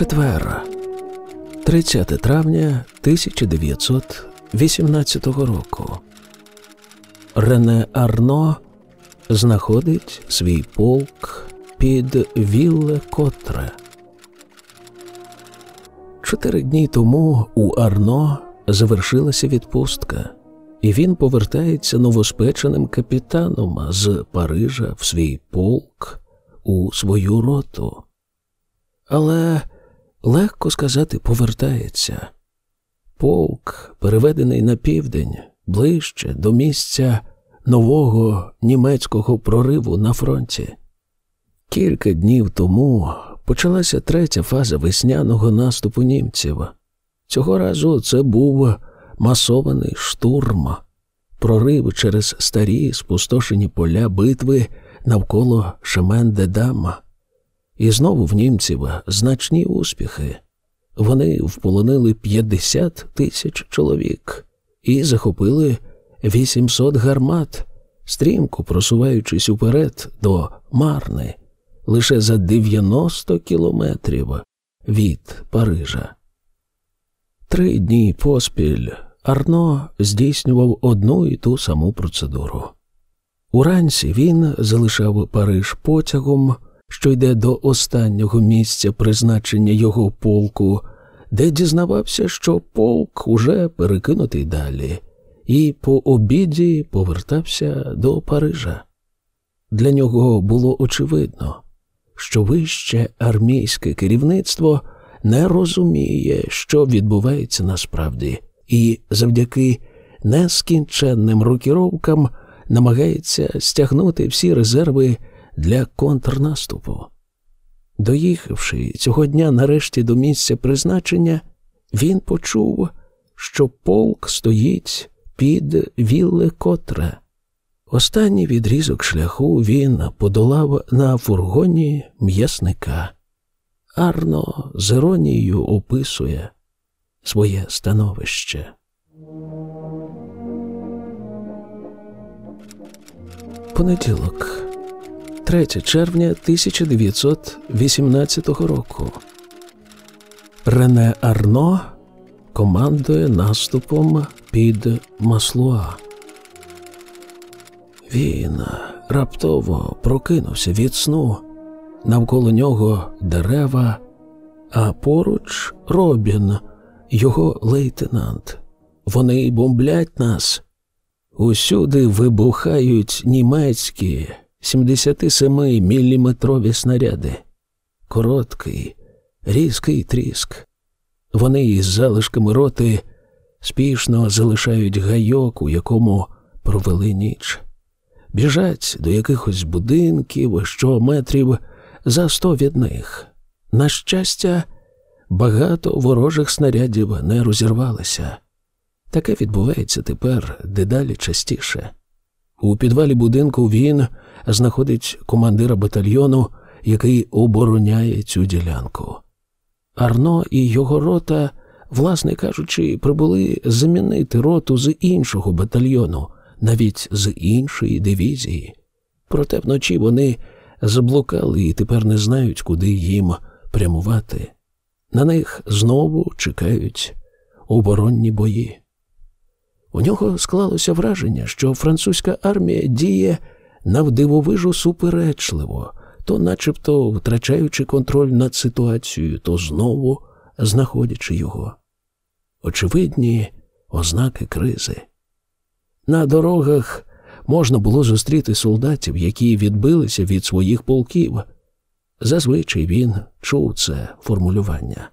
Четвер, 30 травня 1918 року. Рене Арно знаходить свій полк під Вілле Котре. Чотири дні тому у Арно завершилася відпустка, і він повертається новоспеченим капітаном з Парижа в свій полк у свою роту. Але легко сказати, повертається. Полк, переведений на південь, ближче до місця нового німецького прориву на фронті. Кілька днів тому почалася третя фаза весняного наступу німців. Цього разу це був масований штурм, прорив через старі спустошені поля битви навколо Шемен-де-Дама. І знову в німців значні успіхи. Вони вполонили 50 тисяч чоловік і захопили 800 гармат, стрімко просуваючись уперед до Марни лише за 90 кілометрів від Парижа. Три дні поспіль Арно здійснював одну і ту саму процедуру. Уранці він залишав Париж потягом, що йде до останнього місця призначення його полку, де дізнавався, що полк уже перекинутий далі, і по обіді повертався до Парижа. Для нього було очевидно, що вище армійське керівництво не розуміє, що відбувається насправді, і завдяки нескінченним рокіровкам намагається стягнути всі резерви для контрнаступу. Доїхавши цього дня нарешті до місця призначення, він почув, що полк стоїть під вілле котре. Останній відрізок шляху він подолав на фургоні м'ясника. Арно з іронією описує своє становище. Понеділок, 3 червня 1918 року. Рене Арно командує наступом під Маслуа. Він раптово прокинувся від сну, навколо нього дерева, а поруч Робін, його лейтенант. Вони бомблять нас. Усюди вибухають німецькі 77-міліметрові снаряди. Короткий, різкий тріск. Вони із залишками роти спішно залишають гайок, у якому провели ніч біжать до якихось будинків, що метрів за сто від них. На щастя, багато ворожих снарядів не розірвалися. Таке відбувається тепер дедалі частіше. У підвалі будинку він знаходить командира батальйону, який обороняє цю ділянку. Арно і його рота, власне кажучи, прибули замінити роту з іншого батальйону, навіть з іншої дивізії. Проте вночі вони заблукали і тепер не знають, куди їм прямувати. На них знову чекають оборонні бої. У нього склалося враження, що французька армія діє навдивовижу суперечливо, то начебто втрачаючи контроль над ситуацією, то знову знаходячи його. Очевидні ознаки кризи. На дорогах можна було зустріти солдатів, які відбилися від своїх полків. Зазвичай він чув це формулювання.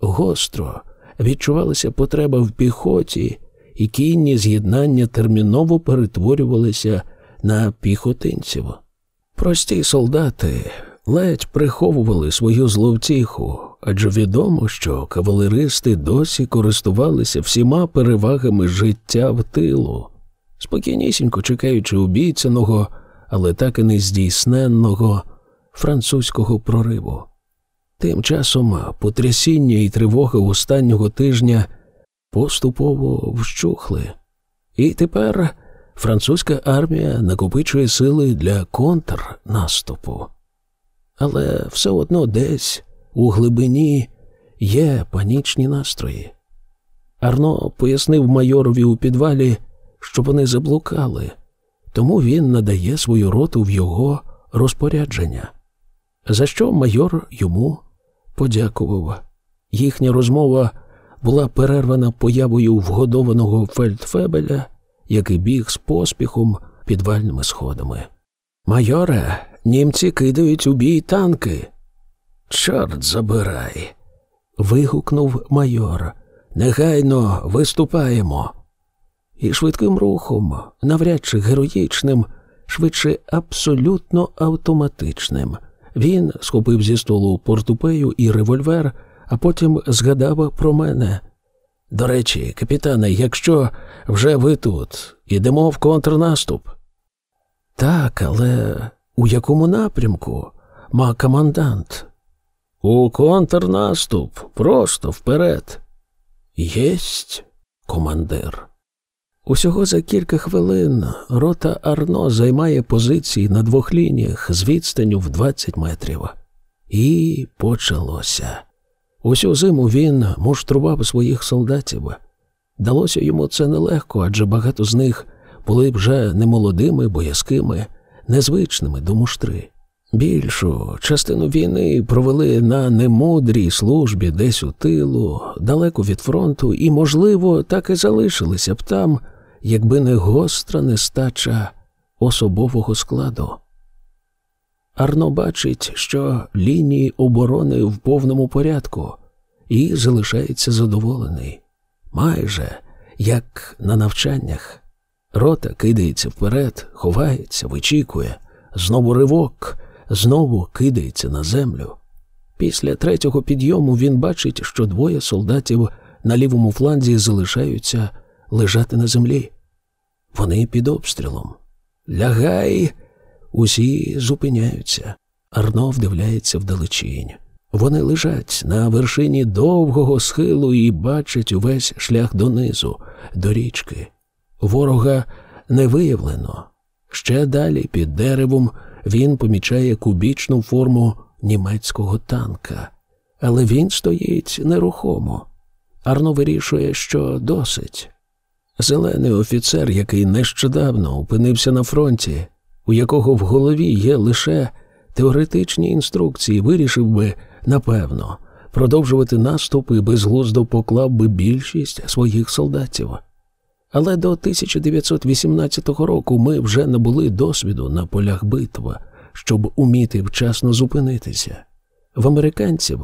Гостро відчувалася потреба в піхоті, і кінні з'єднання терміново перетворювалися на піхотинців. Прості солдати ледь приховували свою зловтіху, адже відомо, що кавалеристи досі користувалися всіма перевагами життя в тилу спокійнісінько чекаючи обіцяного, але так і не здійсненного французького прориву. Тим часом потрясіння і тривоги останнього тижня поступово вщухли, і тепер французька армія накопичує сили для контрнаступу. Але все одно десь у глибині є панічні настрої. Арно пояснив майорові у підвалі, що вони заблукали, тому він надає свою роту в його розпорядження, за що майор йому подякував. Їхня розмова була перервана появою вгодованого фельдфебеля, який біг з поспіхом підвальними сходами. Майоре, німці кидають у бій танки. Чорт забирай. вигукнув майор. Негайно виступаємо. І швидким рухом, навряд чи героїчним, швидше абсолютно автоматичним. Він схопив зі столу портупею і револьвер, а потім згадав про мене. До речі, капітане, якщо вже ви тут, ідемо в контрнаступ. Так, але у якому напрямку? Ма командант. У контрнаступ, просто вперед. Єсть, командир. Усього за кілька хвилин рота Арно займає позиції на двох лініях з відстанню в 20 метрів. І почалося. Усю зиму він муштрував своїх солдатів. Далося йому це нелегко, адже багато з них були вже немолодими, боязкими, незвичними до муштри. Більшу частину війни провели на немудрій службі десь у тилу, далеко від фронту, і, можливо, так і залишилися б там, якби не гостра нестача особового складу. Арно бачить, що лінії оборони в повному порядку, і залишається задоволений. Майже як на навчаннях. Рота кидається вперед, ховається, вичікує, знову ривок, знову кидається на землю. Після третього підйому він бачить, що двоє солдатів на лівому фланзі залишаються лежати на землі. Вони під обстрілом. Лягай, усі зупиняються. Арно вдивляється вдалечінь. Вони лежать на вершині довгого схилу і бачать увесь шлях донизу, до річки. Ворога не виявлено. Ще далі, під деревом, він помічає кубічну форму німецького танка, але він стоїть нерухомо. Арно вирішує, що досить. Зелений офіцер, який нещодавно опинився на фронті, у якого в голові є лише теоретичні інструкції, вирішив би, напевно, продовжувати наступ і безглуздо поклав би більшість своїх солдатів. Але до 1918 року ми вже набули досвіду на полях битва, щоб уміти вчасно зупинитися. В американців,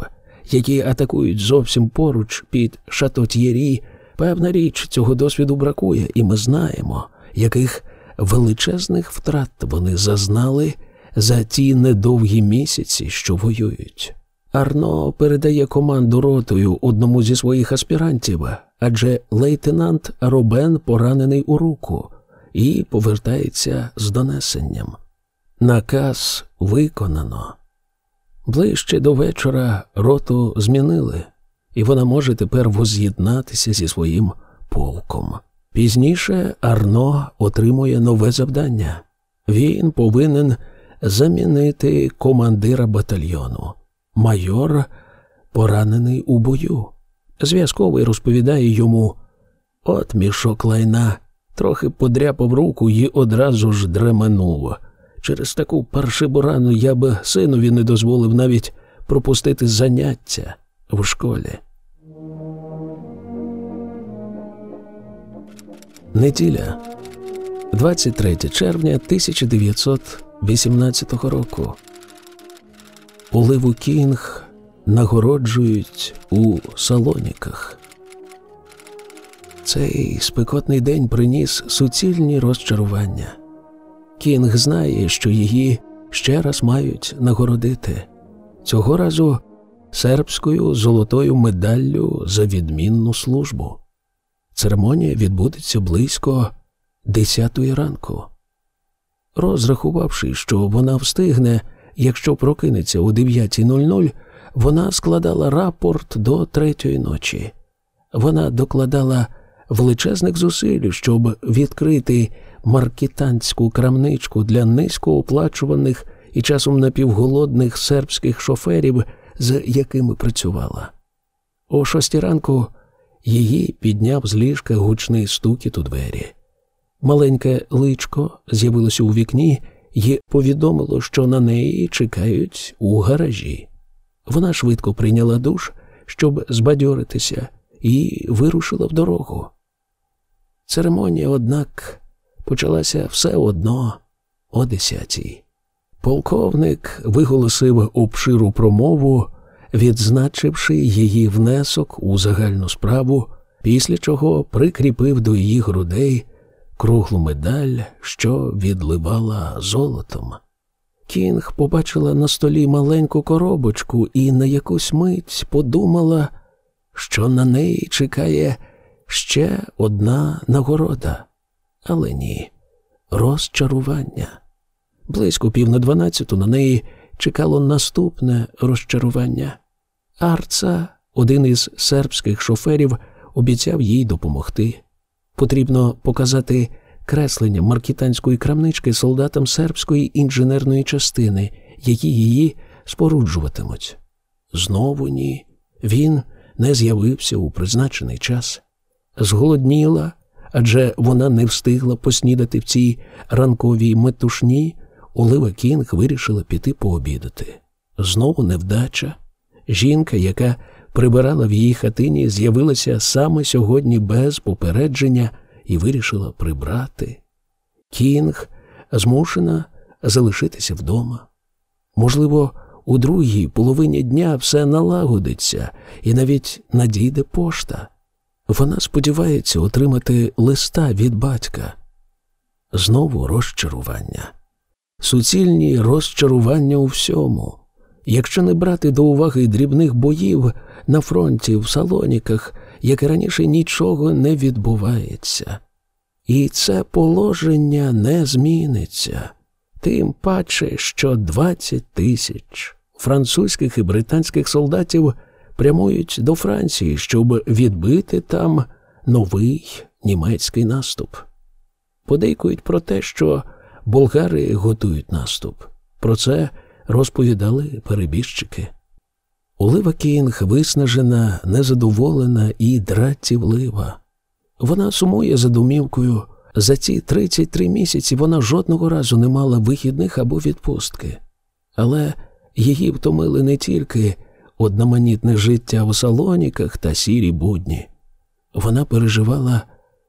які атакують зовсім поруч під Шатот'єрі, певна річ цього досвіду бракує, і ми знаємо, яких величезних втрат вони зазнали за ті недовгі місяці, що воюють. Арно передає команду ротою одному зі своїх аспірантів, адже лейтенант Робен поранений у руку і повертається з донесенням. Наказ виконано. Ближче до вечора роту змінили, і вона може тепер воз'єднатися зі своїм полком. Пізніше Арно отримує нове завдання. Він повинен замінити командира батальйону. Майор поранений у бою. Зв'язковий розповідає йому от мішок лайна, трохи подряпав руку і одразу ж дременув. Через таку паршиву рану я б синові не дозволив навіть пропустити заняття в школі. Неділя, 23 червня 1918 року. Оливу Кінг нагороджують у салоніках. Цей спекотний день приніс суцільні розчарування. Кінг знає, що її ще раз мають нагородити цього разу сербською золотою медаллю за відмінну службу. Церемонія відбудеться близько десятої ранку. Розрахувавши, що вона встигне, якщо прокинеться о 9.00, вона складала рапорт до третьої ночі. Вона докладала величезних зусиль, щоб відкрити маркітанську крамничку для низькооплачуваних і часом напівголодних сербських шоферів, з якими працювала. О шостій ранку її підняв з ліжка гучний стукіт у двері. Маленьке личко з'явилося у вікні і повідомило, що на неї чекають у гаражі. Вона швидко прийняла душ, щоб збадьоритися, і вирушила в дорогу. Церемонія, однак, почалася все одно о десятій. Полковник виголосив обширу промову, відзначивши її внесок у загальну справу, після чого прикріпив до її грудей круглу медаль, що відливала золотом. Кінг побачила на столі маленьку коробочку і на якусь мить подумала, що на неї чекає ще одна нагорода. Але ні, розчарування. Близько пів на дванадцяту на неї чекало наступне розчарування. Арца, один із сербських шоферів, обіцяв їй допомогти. Потрібно показати креслення маркітанської крамнички солдатам сербської інженерної частини, які її споруджуватимуть. Знову ні, він не з'явився у призначений час. Зголодніла, адже вона не встигла поснідати в цій ранковій метушні, Олива Кінг вирішила піти пообідати. Знову невдача. Жінка, яка прибирала в її хатині, з'явилася саме сьогодні без попередження і вирішила прибрати. Кінг змушена залишитися вдома. Можливо, у другій половині дня все налагодиться і навіть надійде пошта. Вона сподівається отримати листа від батька. Знову розчарування. Суцільні розчарування у всьому. Якщо не брати до уваги дрібних боїв на фронті в салоніках, як і раніше нічого не відбувається. І це положення не зміниться, тим паче, що 20 тисяч французьких і британських солдатів прямують до Франції, щоб відбити там новий німецький наступ. Подейкують про те, що болгари готують наступ. Про це розповідали перебіжчики. Олива Кінг виснажена, незадоволена і дратівлива. Вона сумує за домівкою. За ці 33 місяці вона жодного разу не мала вихідних або відпустки. Але її втомили не тільки одноманітне життя у салоніках та сірі будні. Вона переживала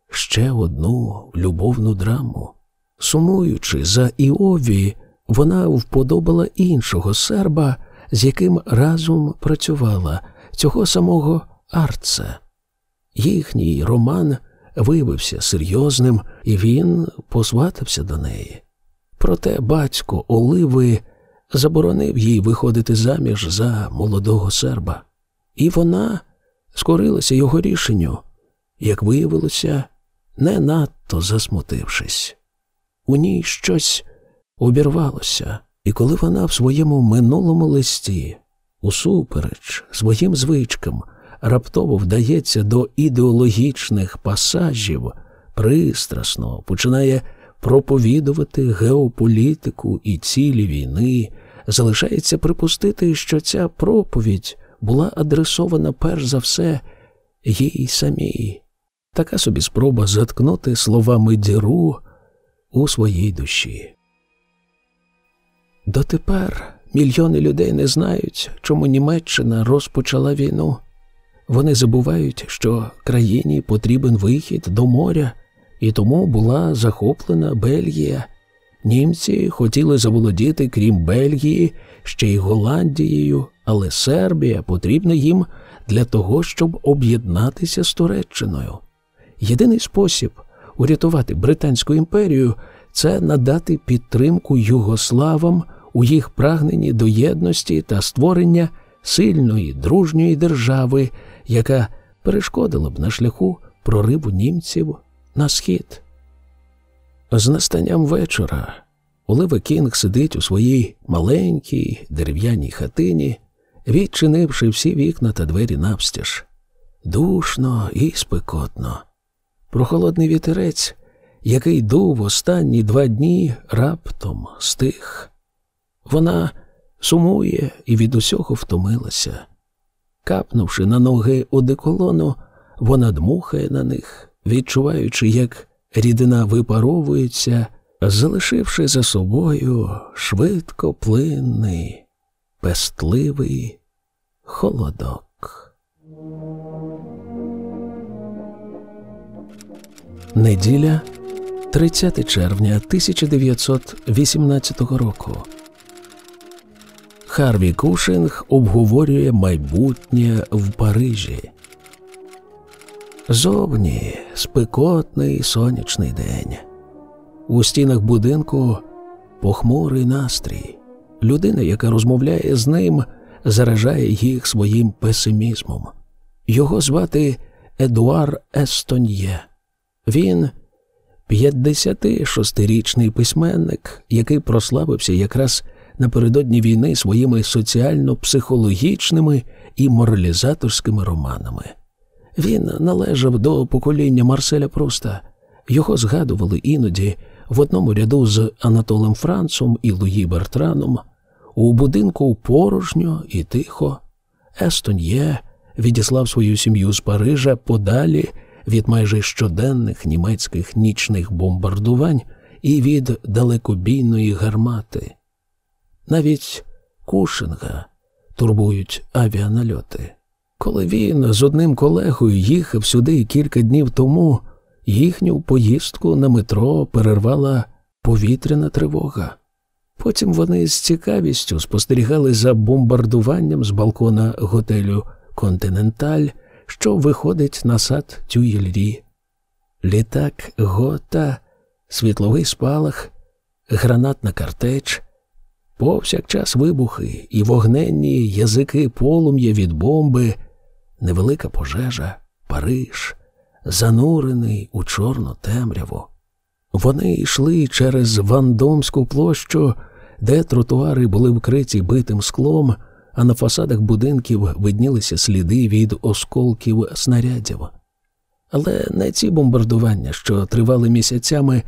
ще одну любовну драму. Сумуючи за Іові, вона вподобала іншого серба, з яким разом працювала, цього самого Арца. Їхній роман виявився серйозним, і він посватався до неї. Проте батько Оливи заборонив їй виходити заміж за молодого серба, і вона скорилася його рішенню, як виявилося, не надто засмутившись. У ній щось обірвалося, і коли вона в своєму минулому листі, усупереч своїм звичкам, раптово вдається до ідеологічних пасажів, пристрасно починає проповідувати геополітику і цілі війни, залишається припустити, що ця проповідь була адресована перш за все їй самій. Така собі спроба заткнути словами діру у своїй душі. Дотепер мільйони людей не знають, чому Німеччина розпочала війну. Вони забувають, що країні потрібен вихід до моря, і тому була захоплена Бельгія. Німці хотіли заволодіти, крім Бельгії, ще й Голландією, але Сербія потрібна їм для того, щоб об'єднатися з Туреччиною. Єдиний спосіб урятувати Британську імперію це надати підтримку югославам у їх прагненні до єдності та створення сильної дружньої держави, яка перешкодила б на шляху прориву німців на схід. З настанням вечора Олива Кінг сидить у своїй маленькій дерев'яній хатині, відчинивши всі вікна та двері навстіж. Душно і спекотно. Прохолодний вітерець, який дув останні два дні, раптом стих. Вона сумує і від усього втомилася. Капнувши на ноги одеколону, вона дмухає на них, відчуваючи, як рідина випаровується, залишивши за собою швидкоплинний, пестливий холодок. Неділя 30 червня 1918 року. Харві Кушинг обговорює майбутнє в Парижі. Зовні спекотний сонячний день. У стінах будинку похмурий настрій. Людина, яка розмовляє з ним, заражає їх своїм песимізмом. Його звати Едуар Естоньє. Він 56-річний письменник, який прославився якраз напередодні війни своїми соціально-психологічними і моралізаторськими романами. Він належав до покоління Марселя Пруста. Його згадували іноді в одному ряду з Анатолем Францом і Луї Бертраном. У будинку порожньо і тихо. Естоньє відіслав свою сім'ю з Парижа подалі від майже щоденних німецьких нічних бомбардувань і від далекобійної гармати. Навіть Кушинга турбують авіанальоти. Коли він з одним колегою їхав сюди кілька днів тому, їхню поїздку на метро перервала повітряна тривога. Потім вони з цікавістю спостерігали за бомбардуванням з балкона готелю Континенталь, що виходить на сад Тюєльрі. Літак гота, світловий спалах, гранатна картеч, повсякчас вибухи і вогненні язики полум'я від бомби, невелика пожежа, Париж, занурений у чорну темряву. Вони йшли через Вандомську площу, де тротуари були вкриті битим склом, а на фасадах будинків виднілися сліди від осколків снарядів. Але не ці бомбардування, що тривали місяцями,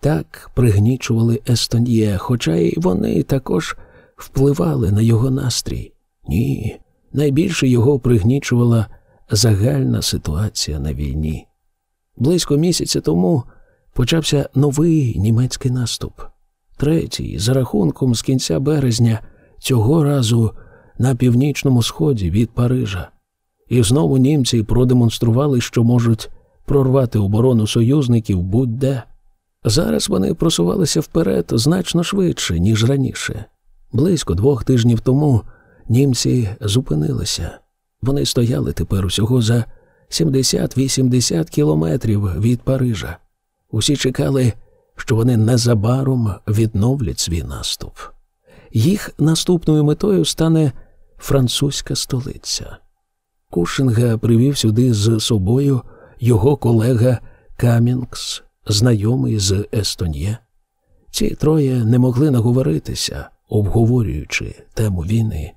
так пригнічували Естон'є, хоча й вони також впливали на його настрій. Ні, найбільше його пригнічувала загальна ситуація на війні. Близько місяця тому почався новий німецький наступ, третій, за рахунком з кінця березня, цього разу на північному сході від Парижа. І знову німці продемонстрували, що можуть прорвати оборону союзників будь-де. Зараз вони просувалися вперед значно швидше, ніж раніше. Близько двох тижнів тому німці зупинилися. Вони стояли тепер усього за 70-80 кілометрів від Парижа. Усі чекали, що вони незабаром відновлять свій наступ. Їх наступною метою стане французька столиця. Кушинга привів сюди з собою його колега Камінгс, знайомий з Естоньє. Ці троє не могли наговоритися, обговорюючи тему війни.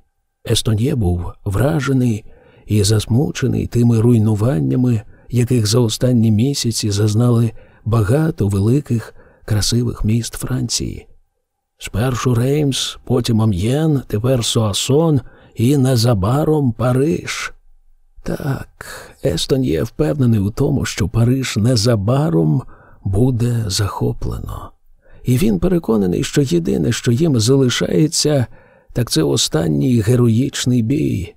Естоньє був вражений і засмучений тими руйнуваннями, яких за останні місяці зазнали багато великих красивих міст Франції. Спершу Реймс, потім Амьєн, тепер Суасон і незабаром Париж. Так, Естон є впевнений у тому, що Париж незабаром буде захоплено. І він переконаний, що єдине, що їм залишається, так це останній героїчний бій.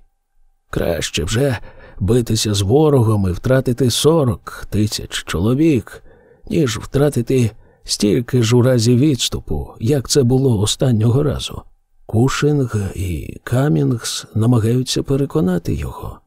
Краще вже битися з ворогом і втратити сорок тисяч чоловік, ніж втратити стільки ж у разі відступу, як це було останнього разу. Кушинг і Камінгс намагаються переконати його.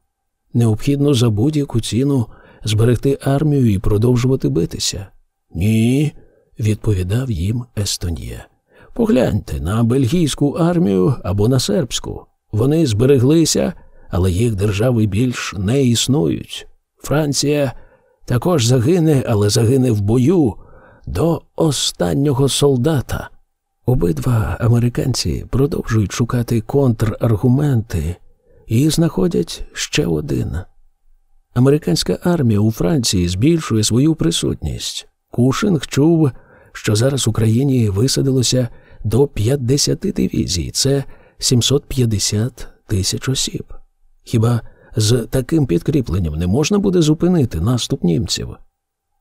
Необхідно за будь-яку ціну зберегти армію і продовжувати битися. Ні, відповідав їм Естоньє. Погляньте на бельгійську армію або на сербську. Вони збереглися, але їх держави більш не існують. Франція також загине, але загине в бою до останнього солдата. Обидва американці продовжують шукати контраргументи і знаходять ще один. Американська армія у Франції збільшує свою присутність. Кушинг чув, що зараз в Україні висадилося до 50 дивізій, це 750 тисяч осіб. Хіба з таким підкріпленням не можна буде зупинити наступ німців.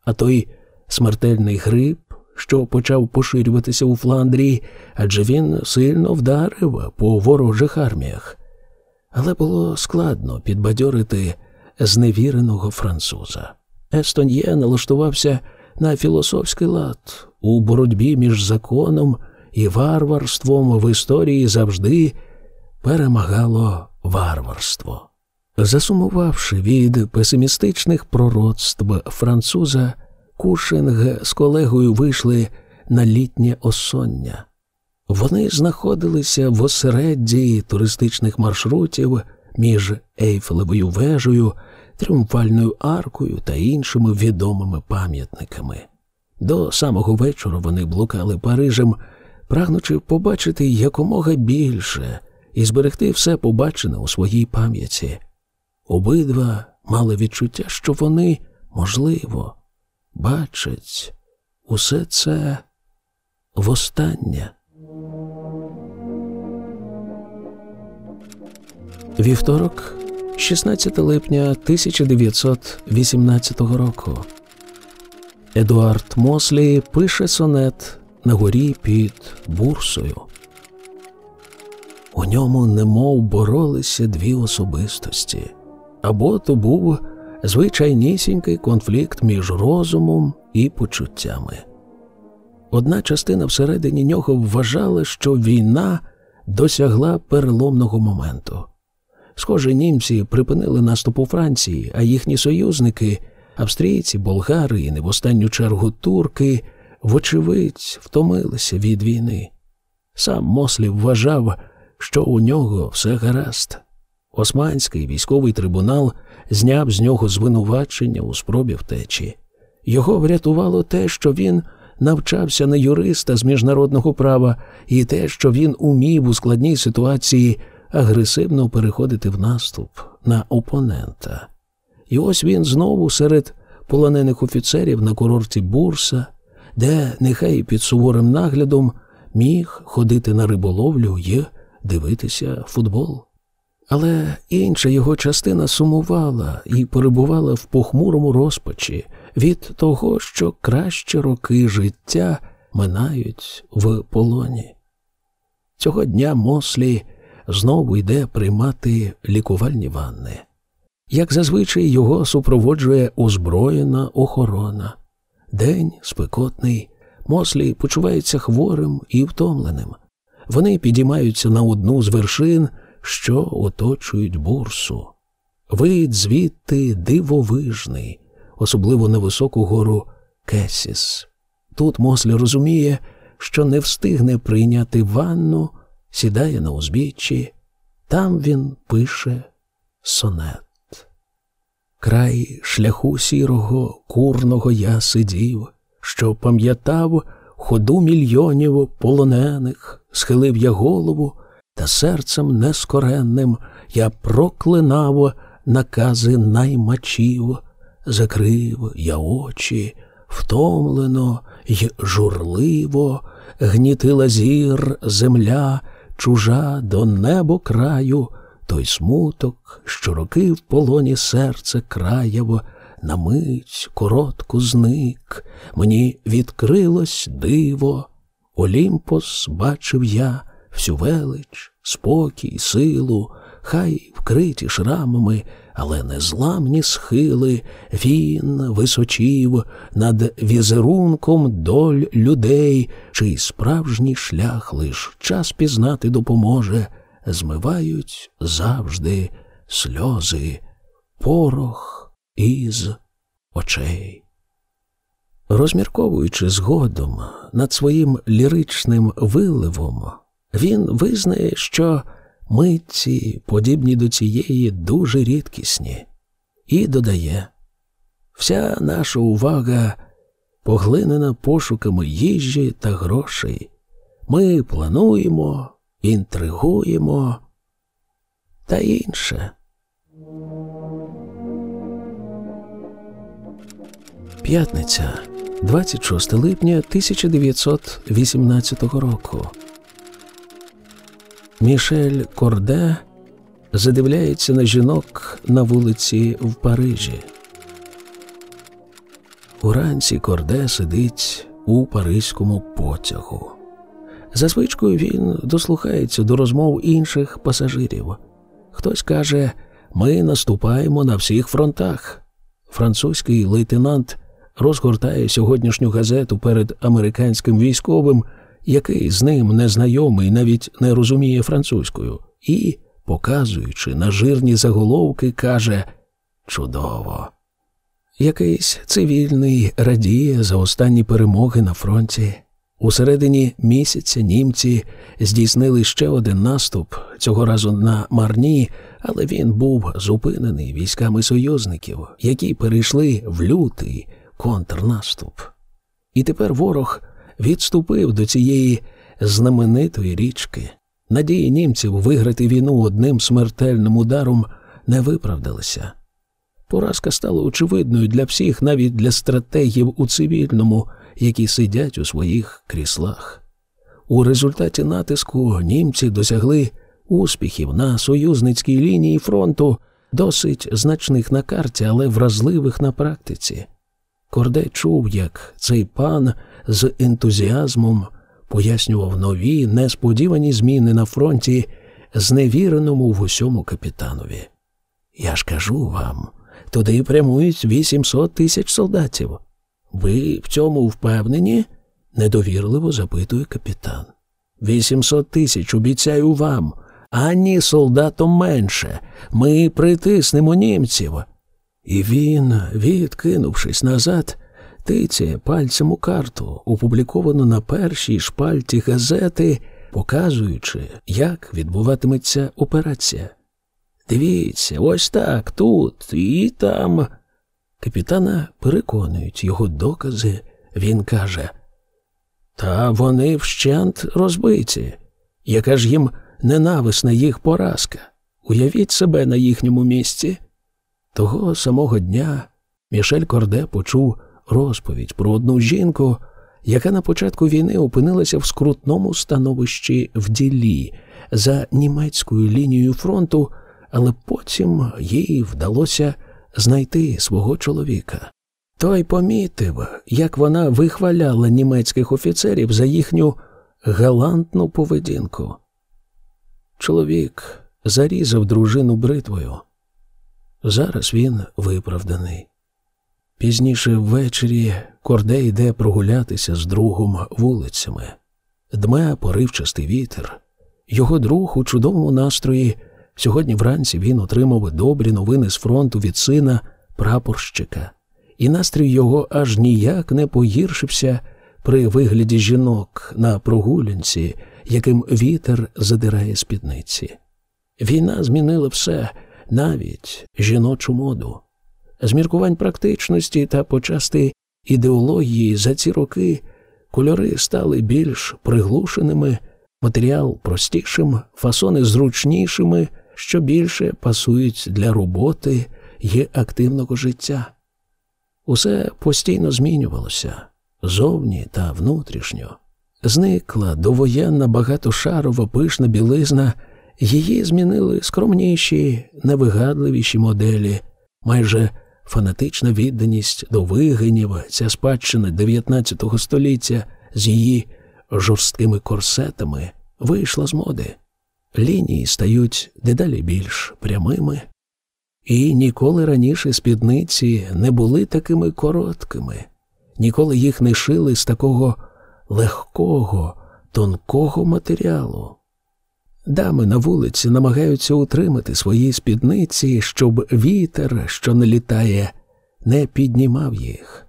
А той смертельний грип, що почав поширюватися у Фландрії, адже він сильно вдарив по ворожих арміях. Але було складно підбадьорити зневіреного француза. Естон'є налаштувався на філософський лад у боротьбі між законом і варварством в історії завжди перемагало варварство. Засумувавши від песимістичних пророцтв француза, Кушинг з колегою вийшли на літнє осоння. Вони знаходилися в осередді туристичних маршрутів між Ейфелевою вежею, тріумфальною аркою та іншими відомими пам'ятниками. До самого вечора вони блукали Парижем, прагнучи побачити якомога більше і зберегти все побачене у своїй пам'яті. Обидва мали відчуття, що вони, можливо, бачать усе це востаннє. Вівторок, 16 липня 1918 року. Едуард Мослі пише сонет на горі під бурсою. У ньому немов боролися дві особистості, або то був звичайнісінький конфлікт між розумом і почуттями. Одна частина всередині нього вважала, що війна досягла переломного моменту. Схоже, німці припинили наступ у Франції, а їхні союзники, австрійці, болгари і не в останню чергу турки, вочевидь, втомилися від війни. Сам Мослів вважав, що у нього все гаразд. Османський військовий трибунал зняв з нього звинувачення у спробі втечі. Його врятувало те, що він навчався на юриста з міжнародного права, і те, що він умів у складній ситуації агресивно переходити в наступ на опонента. І ось він знову серед полонених офіцерів на курорті Бурса, де нехай під суворим наглядом міг ходити на риболовлю і дивитися футбол. Але інша його частина сумувала і перебувала в похмурому розпачі від того, що кращі роки життя минають в полоні. Цього дня Мослі знову йде приймати лікувальні ванни. Як зазвичай його супроводжує озброєна охорона. День спекотний, Мослі почувається хворим і втомленим. Вони підіймаються на одну з вершин що оточують бурсу. Вид звідти дивовижний, особливо на високу гору Кесіс. Тут Мослі розуміє, що не встигне прийняти ванну, сідає на узбіччі, там він пише сонет. Край шляху сірого, курного я сидів, що пам'ятав ходу мільйонів полонених, схилив я голову та серцем нескоренним я проклинав накази наймачів, закрив я очі, втомлено й журливо, гнітила зір земля, чужа до небо краю, той смуток, що роки в полоні серце краяв, на мить коротко зник, мені відкрилось диво, Олімпос бачив я всю велич, спокій, силу, хай вкриті шрамами, але незламні схили, він височів над візерунком доль людей, чий справжній шлях лиш час пізнати допоможе, змивають завжди сльози, порох із очей. Розмірковуючи згодом над своїм ліричним виливом, він визнає, що митці, подібні до цієї, дуже рідкісні, і додає вся наша увага поглинена пошуками їжі та грошей. Ми плануємо, інтригуємо та інше. П'ятниця, 26 липня 1918 року. Мішель Корде задивляється на жінок на вулиці в Парижі. Уранці Корде сидить у паризькому потягу. За звичкою він дослухається до розмов інших пасажирів. Хтось каже, ми наступаємо на всіх фронтах. Французький лейтенант розгортає сьогоднішню газету перед американським військовим, який з ним незнайомий, навіть не розуміє французькою, і, показуючи на жирні заголовки, каже Чудово! Якийсь цивільний радіє за останні перемоги на фронті. У середині місяця німці здійснили ще один наступ, цього разу на Марні, але він був зупинений військами союзників, які перейшли в лютий контрнаступ. І тепер ворог відступив до цієї знаменитої річки. Надії німців виграти війну одним смертельним ударом не виправдалися. Поразка стала очевидною для всіх, навіть для стратегів у цивільному, які сидять у своїх кріслах. У результаті натиску німці досягли успіхів на союзницькій лінії фронту, досить значних на карті, але вразливих на практиці. Корде чув, як цей пан з ентузіазмом пояснював нові несподівані зміни на фронті, зневіреному в усьому капітанові. Я ж кажу вам, туди прямують 800 тисяч солдатів. Ви в цьому впевнені? недовірливо запитує капітан. Вісімсот тисяч обіцяю вам, ані солдатом менше. Ми притиснемо німців. І він, відкинувшись назад, тицяє пальцем у карту, опубліковану на першій шпальті газети, показуючи, як відбуватиметься операція. Дивіться, ось так, тут і там. Капітана переконують його докази. Він каже, та вони вщент розбиті. Яка ж їм ненависна їх поразка? Уявіть себе на їхньому місці. Того самого дня Мішель Корде почув розповідь про одну жінку, яка на початку війни опинилася в скрутному становищі в ділі за німецькою лінією фронту, але потім їй вдалося знайти свого чоловіка. Той помітив, як вона вихваляла німецьких офіцерів за їхню галантну поведінку. Чоловік зарізав дружину бритвою. Зараз він виправданий. Пізніше ввечері Корде йде прогулятися з другом вулицями. Дме поривчастий вітер. Його друг у чудовому настрої. Сьогодні вранці він отримав добрі новини з фронту від сина прапорщика, і настрій його аж ніяк не погіршився при вигляді жінок на прогулянці, яким вітер задирає спідниці. Війна змінила все, навіть жіночу моду. З міркувань практичності та почасти ідеології за ці роки кольори стали більш приглушеними, матеріал простішим, фасони зручнішими, що більше пасують для роботи і активного життя. Усе постійно змінювалося зовні та внутрішньо. Зникла довоєнна багатошарова пишна білизна, її змінили скромніші, невигадливіші моделі, майже фанатична відданість до вигинів, ця спадщина 19 століття з її жорсткими корсетами вийшла з моди. Лінії стають дедалі більш прямими, і ніколи раніше спідниці не були такими короткими, ніколи їх не шили з такого легкого, тонкого матеріалу. Дами на вулиці намагаються утримати свої спідниці, щоб вітер, що не літає, не піднімав їх.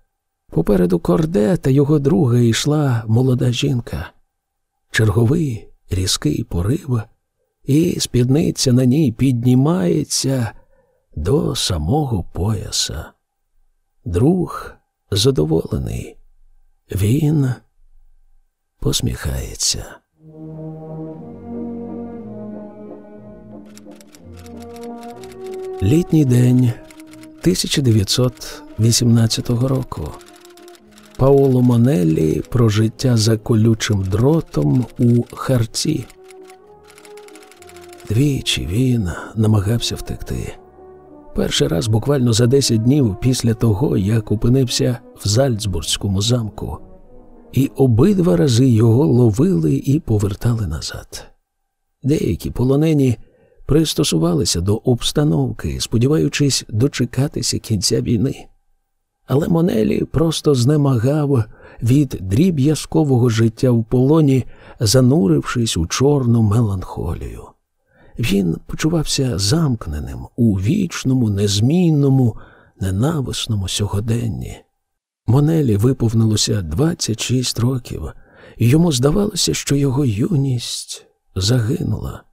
Попереду корде та його друга йшла молода жінка. Черговий різкий порив, і спідниця на ній піднімається до самого пояса. Друг задоволений. Він посміхається. Літній день 1918 року. Паоло Монеллі про життя за колючим дротом у харці. Двічі він намагався втекти. Перший раз буквально за 10 днів після того, як опинився в Зальцбурзькому замку, і обидва рази його ловили і повертали назад. Деякі полонені пристосувалися до обстановки, сподіваючись дочекатися кінця війни. Але Монелі просто знемагав від дріб'язкового життя в полоні, занурившись у чорну меланхолію. Він почувався замкненим у вічному, незмінному, ненависному сьогоденні. Монелі виповнилося 26 років, і йому здавалося, що його юність загинула.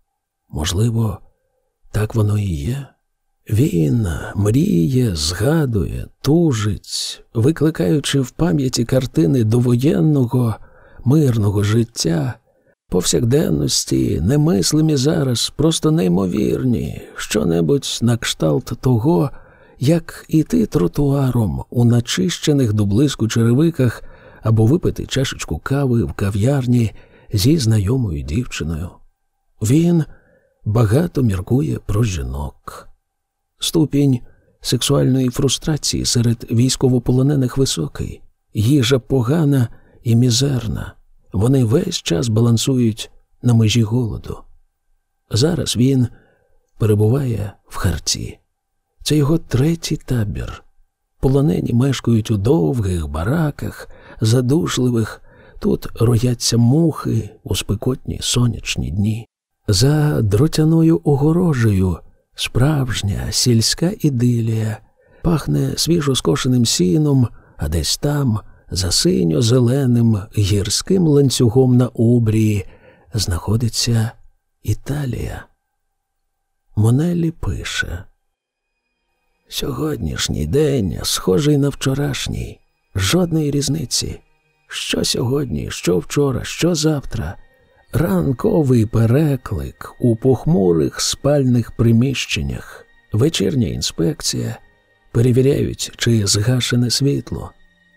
Можливо, так воно і є. Він мріє, згадує, тужить, викликаючи в пам'яті картини довоєнного, мирного життя, повсякденності, немислимі зараз, просто неймовірні, що-небудь на кшталт того, як іти тротуаром у начищених до блиску черевиках або випити чашечку кави в кав'ярні зі знайомою дівчиною. Він багато міркує про жінок. Ступінь сексуальної фрустрації серед військовополонених високий, їжа погана і мізерна. Вони весь час балансують на межі голоду. Зараз він перебуває в харці. Це його третій табір. Полонені мешкають у довгих бараках, задушливих, тут рояться мухи у спекотні сонячні дні. За дротяною огорожею справжня сільська ідилія, пахне свіжо скошеним сіном, а десь там, за синьо-зеленим гірським ланцюгом на обрії, знаходиться Італія. Монелі пише. Сьогоднішній день схожий на вчорашній, жодної різниці. Що сьогодні, що вчора, що завтра. Ранковий переклик у похмурих спальних приміщеннях, вечірня інспекція, перевіряють, чи згашене світло.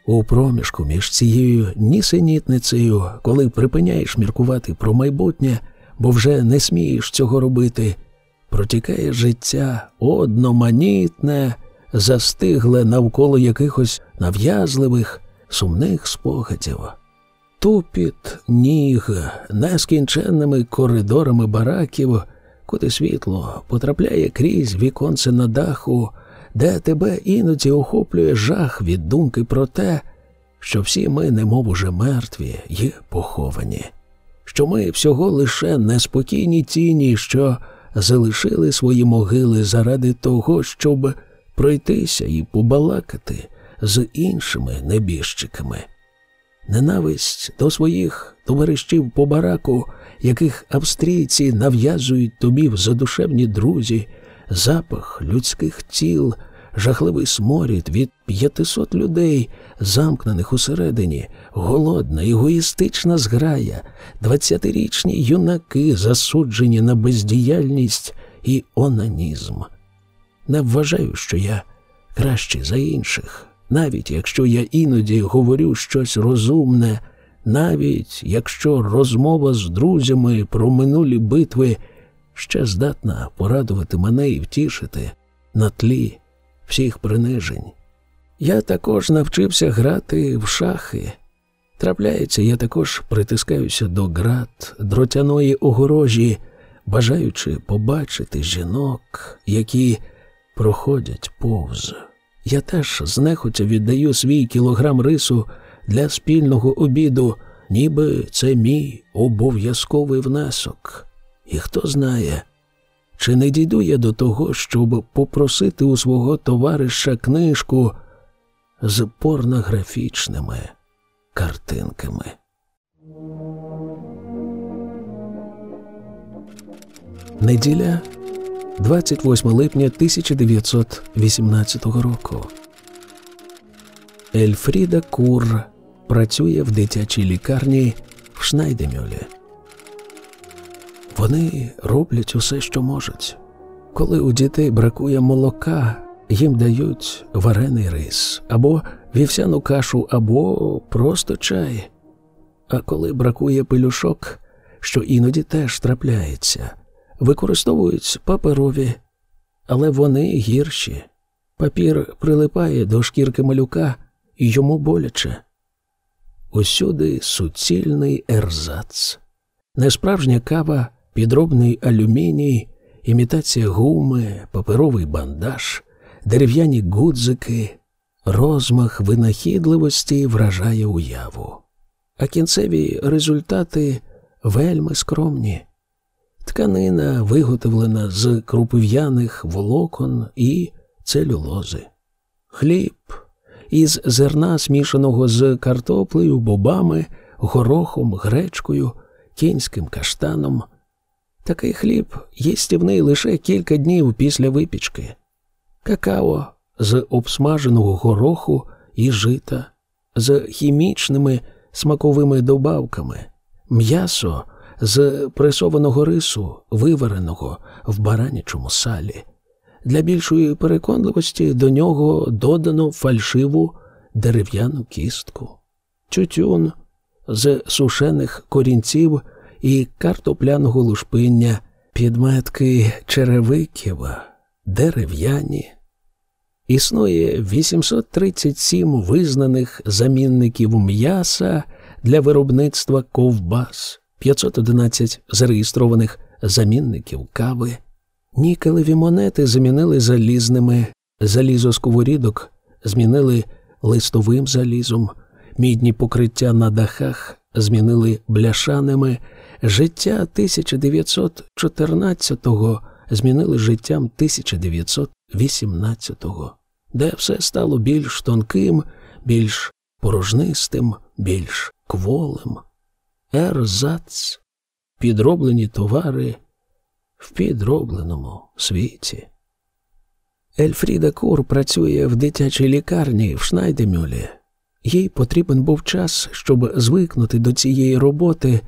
У проміжку між цією нісенітницею, коли припиняєш міркувати про майбутнє, бо вже не смієш цього робити, протікає життя одноманітне, застигле навколо якихось нав'язливих, сумних спогадів. Тупіт ніг нескінченними коридорами бараків, куди світло потрапляє крізь віконце на даху, де тебе іноді охоплює жах від думки про те, що всі ми, немов уже мертві й поховані, що ми всього лише неспокійні тіні, що залишили свої могили заради того, щоб пройтися і побалакати з іншими небіжчиками. Ненависть до своїх товаришів по бараку, яких австрійці нав'язують тобі в задушевні друзі, запах людських тіл, жахливий сморід від п'ятисот людей, замкнених усередині, голодна, егоїстична зграя, двадцятирічні юнаки, засуджені на бездіяльність і онанізм. Не вважаю, що я кращий за інших, навіть якщо я іноді говорю щось розумне, навіть якщо розмова з друзями про минулі битви ще здатна порадувати мене і втішити на тлі всіх принижень. Я також навчився грати в шахи. Трапляється, я також притискаюся до град дротяної огорожі, бажаючи побачити жінок, які проходять повз. Я теж знехотя віддаю свій кілограм рису для спільного обіду, ніби це мій обов'язковий внесок. І хто знає, чи не дійду я до того, щоб попросити у свого товариша книжку з порнографічними картинками. Неділя 28 липня 1918 року. Ельфріда Кур працює в дитячій лікарні в Шнайдемюлі. Вони роблять усе, що можуть. Коли у дітей бракує молока, їм дають варений рис або вівсяну кашу, або просто чай. А коли бракує пилюшок, що іноді теж трапляється, використовують паперові, але вони гірші. Папір прилипає до шкірки малюка і йому боляче. Усюди суцільний ерзац, несправжня кава, підробний алюміній, імітація гуми, паперовий бандаж, дерев'яні гудзики, розмах винахідливості вражає уяву. А кінцеві результати вельми скромні. Тканина виготовлена з крупив'яних волокон і целюлози, хліб із зерна, смішаного з картоплею, бобами, горохом, гречкою, кінським каштаном. Такий хліб їстівний лише кілька днів після випічки, какао з обсмаженого гороху і жита, з хімічними смаковими добавками, м'ясо з пресованого рису, вивареного в баранячому салі. Для більшої переконливості до нього додано фальшиву дерев'яну кістку, тютюн з сушених корінців і картопляного лушпиння, підметки черевиків, дерев'яні. Існує 837 визнаних замінників м'яса для виробництва ковбас, 511 зареєстрованих замінників кави. Нікелеві монети замінили залізними, залізо сковорідок змінили листовим залізом, мідні покриття на дахах змінили бляшаними, життя 1914-го змінили життям 1918-го, де все стало більш тонким, більш порожнистим, більш кволим. Ерзац, підроблені товари в підробленому світі. Ельфріда Кур працює в дитячій лікарні в Шнайдемюлі. Їй потрібен був час, щоб звикнути до цієї роботи,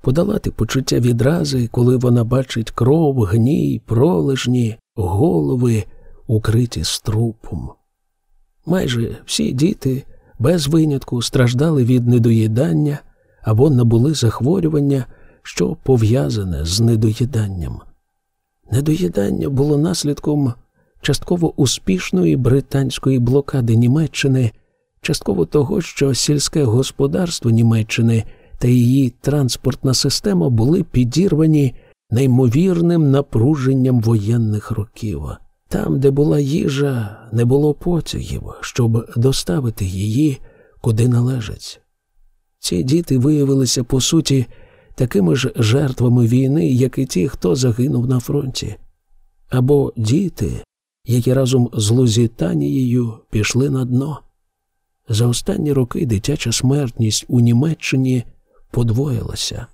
подолати почуття відрази, коли вона бачить кров, гній, пролежні, голови, укриті струпом. Майже всі діти без винятку страждали від недоїдання або набули захворювання, що пов'язане з недоїданням. Недоїдання було наслідком частково успішної британської блокади Німеччини, частково того, що сільське господарство Німеччини та її транспортна система були підірвані неймовірним напруженням воєнних років. Там, де була їжа, не було потягів, щоб доставити її куди належить. Ці діти виявилися по суті такими ж жертвами війни, як і ті, хто загинув на фронті, або діти, які разом з Лузітанією пішли на дно. За останні роки дитяча смертність у Німеччині подвоїлася.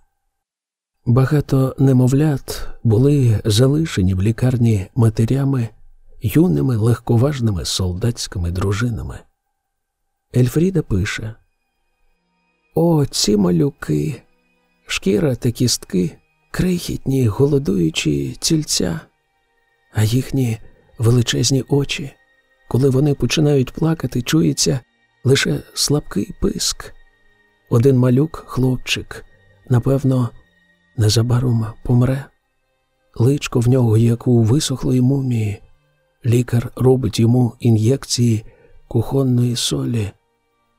Багато немовлят були залишені в лікарні матерями, юними легковажними солдатськими дружинами. Ельфріда пише: О, ці малюки, шкіра та кістки, крихітні, голодуючі тільця, а їхні величезні очі, коли вони починають плакати, чується лише слабкий писк. Один малюк, хлопчик, напевно, незабаром помре. Личко в нього, як у висохлої мумії. Лікар робить йому ін'єкції кухонної солі.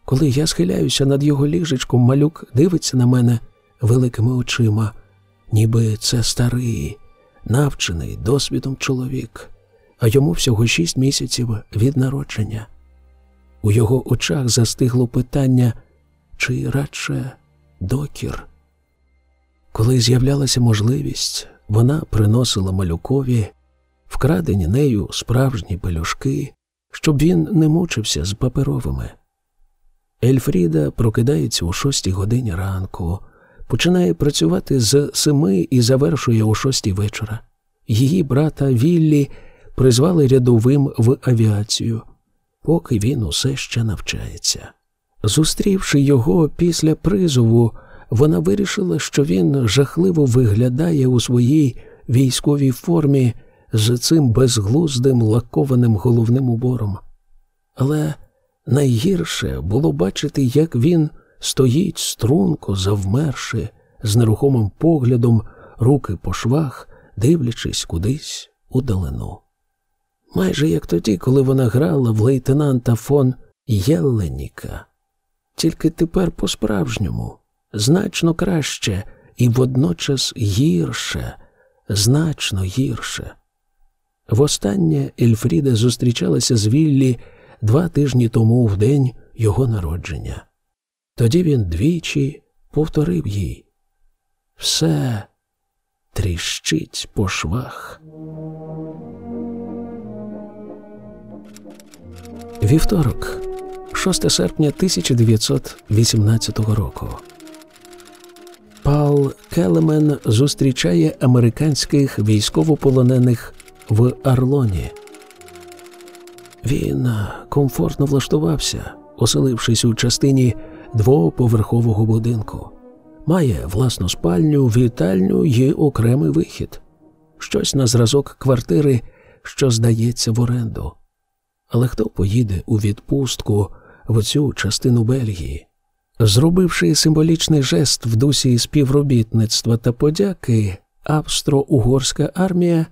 Коли я схиляюся над його ліжечком, малюк дивиться на мене великими очима, ніби це старий, навчений досвідом чоловік, а йому всього шість місяців від народження. У його очах застигло питання, чи радше докір. Коли з'являлася можливість, вона приносила малюкові вкрадені нею справжні пелюшки, щоб він не мучився з паперовими. Ельфріда прокидається о шостій годині ранку, починає працювати з семи і завершує о шостій вечора. Її брата Віллі призвали рядовим в авіацію, поки він усе ще навчається. Зустрівши його після призову, вона вирішила, що він жахливо виглядає у своїй військовій формі з цим безглуздим лакованим головним убором. Але найгірше було бачити, як він стоїть струнко, завмерши, з нерухомим поглядом, руки по швах, дивлячись кудись у далину. Майже як тоді, коли вона грала в лейтенанта фон Єлленіка. Тільки тепер по-справжньому, значно краще і водночас гірше, значно гірше. Востаннє Ельфріда зустрічалася з Віллі два тижні тому в день його народження. Тоді він двічі повторив їй все тріщить по швах. Вівторок, 6 серпня 1918 року. Пал Келемен зустрічає американських військовополонених в Арлоні. Він комфортно влаштувався, оселившись у частині двоповерхового будинку. Має власну спальню, вітальню і окремий вихід, щось на зразок квартири, що здається в оренду. Але хто поїде у відпустку в цю частину Бельгії? Зробивши символічний жест в дусі співробітництва та подяки, австро-угорська армія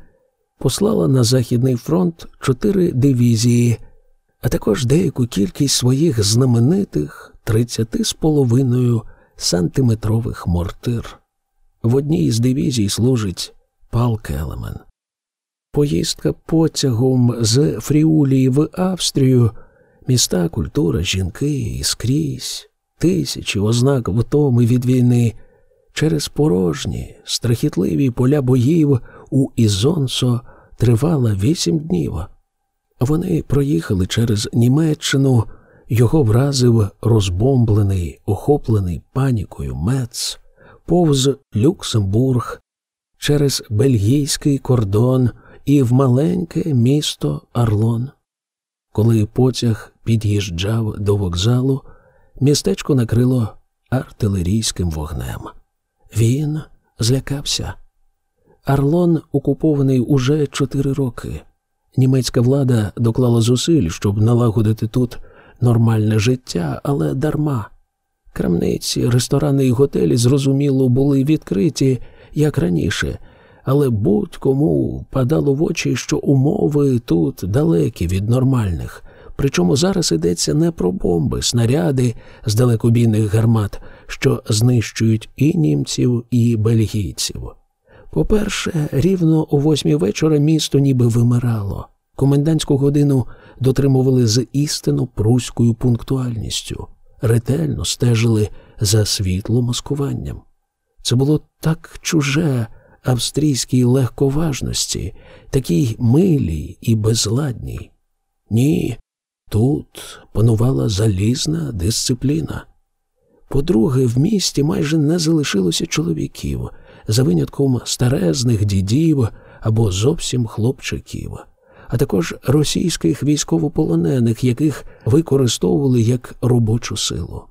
послала на Західний фронт чотири дивізії, а також деяку кількість своїх знаменитих 30 з половиною сантиметрових мортир. В одній із дивізій служить Пал Келемен. Поїздка потягом з Фріулії в Австрію, міста, культура, жінки і скрізь, тисячі ознак втоми від війни через порожні, страхітливі поля боїв у Ізонсо тривала вісім днів. Вони проїхали через Німеччину, його вразив розбомблений, охоплений панікою Мец, повз Люксембург, через бельгійський кордон і в маленьке місто Арлон. Коли потяг під'їжджав до вокзалу, містечко накрило артилерійським вогнем. Він злякався. Арлон окупований уже чотири роки. Німецька влада доклала зусиль, щоб налагодити тут нормальне життя, але дарма. Крамниці, ресторани і готелі, зрозуміло, були відкриті, як раніше, але будь-кому падало в очі, що умови тут далекі від нормальних. Причому зараз йдеться не про бомби, снаряди з далекобійних гармат, що знищують і німців, і бельгійців. По-перше, рівно о восьмій вечора місто ніби вимирало. Комендантську годину дотримували з істинно пруською пунктуальністю, ретельно стежили за світломаскуванням. Це було так чуже австрійській легковажності, такій милій і безладній. Ні, тут панувала залізна дисципліна. По-друге, в місті майже не залишилося чоловіків, за винятком старезних дідів або зовсім хлопчиків, а також російських військовополонених, яких використовували як робочу силу.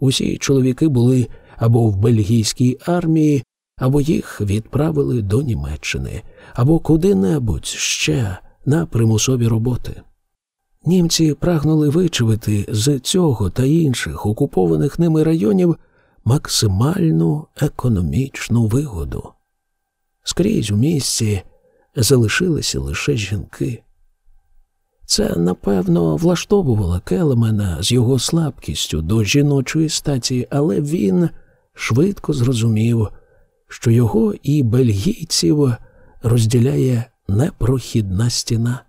Усі чоловіки були або в бельгійській армії, або їх відправили до Німеччини, або куди-небудь ще на примусові роботи. Німці прагнули вичавити з цього та інших окупованих ними районів максимальну економічну вигоду. Скрізь у місті залишилися лише жінки. Це, напевно, влаштовувало Келемена з його слабкістю до жіночої статі, але він швидко зрозумів, що його і бельгійців розділяє непрохідна стіна.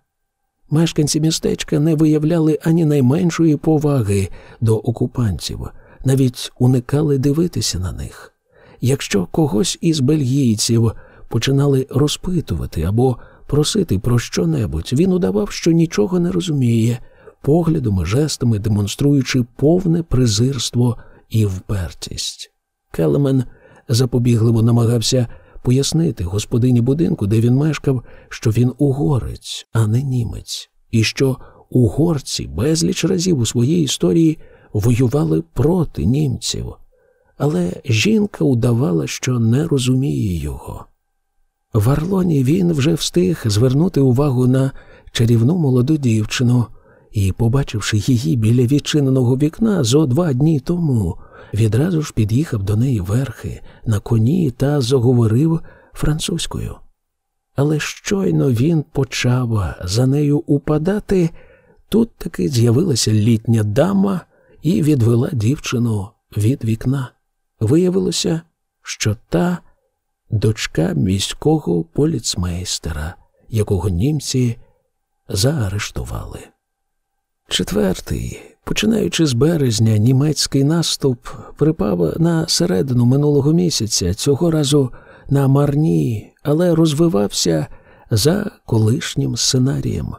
Мешканці містечка не виявляли ані найменшої поваги до окупантів, навіть уникали дивитися на них. Якщо когось із бельгійців починали розпитувати або просити про що-небудь, він удавав, що нічого не розуміє, поглядами, жестами демонструючи повне презирство і впертість. Келемен запобігливо намагався пояснити господині будинку, де він мешкав, що він угорець, а не німець, і що угорці безліч разів у своїй історії воювали проти німців. Але жінка удавала, що не розуміє його. В Арлоні він вже встиг звернути увагу на чарівну молоду дівчину і, побачивши її біля відчиненого вікна зо два дні тому, відразу ж під'їхав до неї верхи на коні та заговорив французькою. Але щойно він почав за нею упадати, тут таки з'явилася літня дама і відвела дівчину від вікна. Виявилося, що та дочка міського поліцмейстера, якого німці заарештували. Четвертий, починаючи з березня, німецький наступ припав на середину минулого місяця, цього разу на Марні, але розвивався за колишнім сценарієм.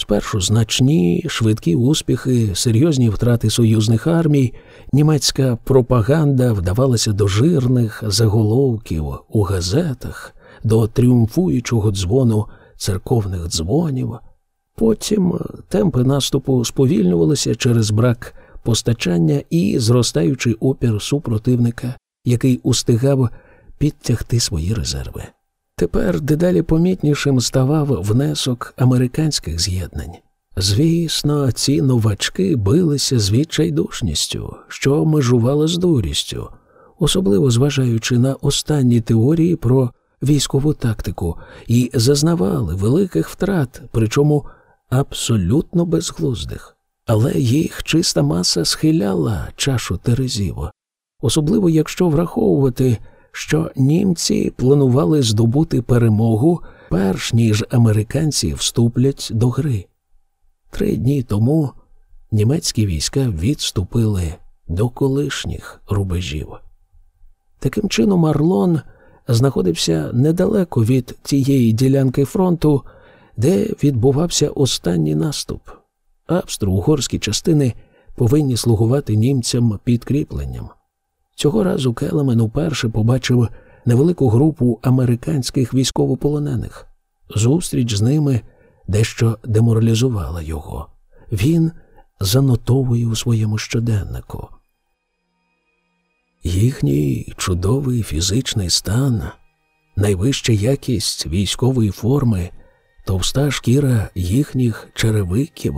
Спершу значні швидкі успіхи, серйозні втрати союзних армій, німецька пропаганда вдавалася до жирних заголовків у газетах, до тріумфуючого дзвону церковних дзвонів. Потім темпи наступу сповільнювалися через брак постачання і зростаючий опір супротивника, який устигав підтягти свої резерви. Тепер дедалі помітнішим ставав внесок американських з'єднань. Звісно, ці новачки билися з відчайдушністю, що межувала з дурістю, особливо зважаючи на останні теорії про військову тактику, і зазнавали великих втрат, причому абсолютно безглуздих. Але їх чиста маса схиляла чашу Терезів, особливо якщо враховувати що німці планували здобути перемогу, перш ніж американці вступлять до гри. Три дні тому німецькі війська відступили до колишніх рубежів. Таким чином, Арлон знаходився недалеко від тієї ділянки фронту, де відбувався останній наступ. Австро-угорські частини повинні слугувати німцям підкріпленням. Цього разу Келемен уперше побачив невелику групу американських військовополонених. Зустріч з ними дещо деморалізувала його. Він занотовує у своєму щоденнику. Їхній чудовий фізичний стан, найвища якість військової форми, товста шкіра їхніх черевиків,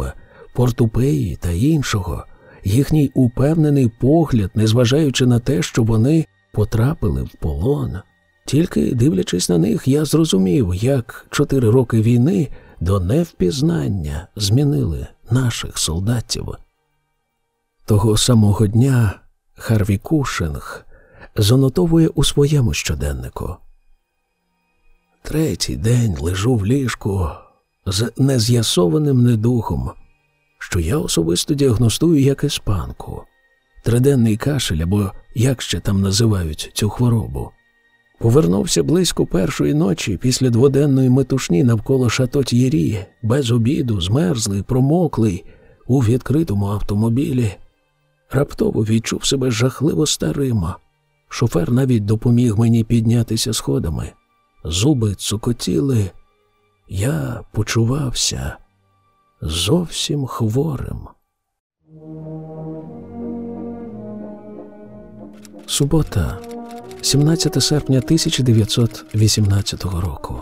портупеї та іншого їхній упевнений погляд, незважаючи на те, що вони потрапили в полон. Тільки дивлячись на них, я зрозумів, як чотири роки війни до невпізнання змінили наших солдатів. Того самого дня Харві Кушинг занотовує у своєму щоденнику. Третій день лежу в ліжку з нез'ясованим недухом що я особисто діагностую як іспанку, триденний кашель або як ще там називають цю хворобу. Повернувся близько першої ночі після дводенної метушні навколо шатот'єрі, без обіду, змерзлий, промоклий, у відкритому автомобілі. Раптово відчув себе жахливо старим. Шофер навіть допоміг мені піднятися сходами. Зуби цукотіли. Я почувався зовсім хворим. Субота, 17 серпня 1918 року.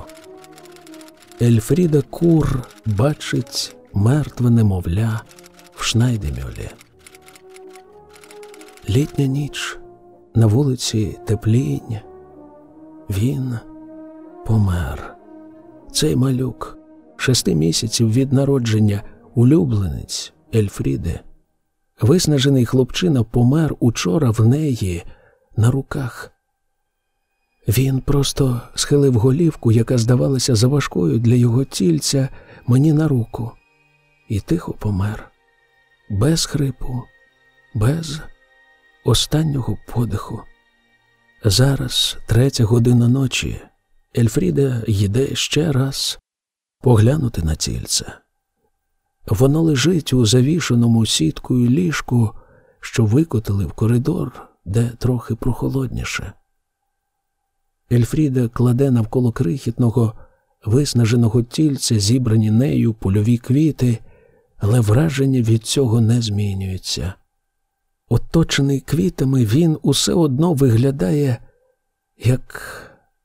Ельфріда Кур бачить мертве немовля в Шнайдемюлі. Літня ніч на вулиці Теплінь. Він помер. Цей малюк шести місяців від народження улюбленець Ельфріди. Виснажений хлопчина помер учора в неї на руках. Він просто схилив голівку, яка здавалася заважкою для його тільця, мені на руку, і тихо помер, без хрипу, без останнього подиху. Зараз третя година ночі. Ельфріда їде ще раз поглянути на цільце. Воно лежить у завішеному сіткою ліжку, що викотили в коридор, де трохи прохолодніше. Ельфріда кладе навколо крихітного, виснаженого тільця, зібрані нею польові квіти, але враження від цього не змінюється. Оточений квітами, він усе одно виглядає як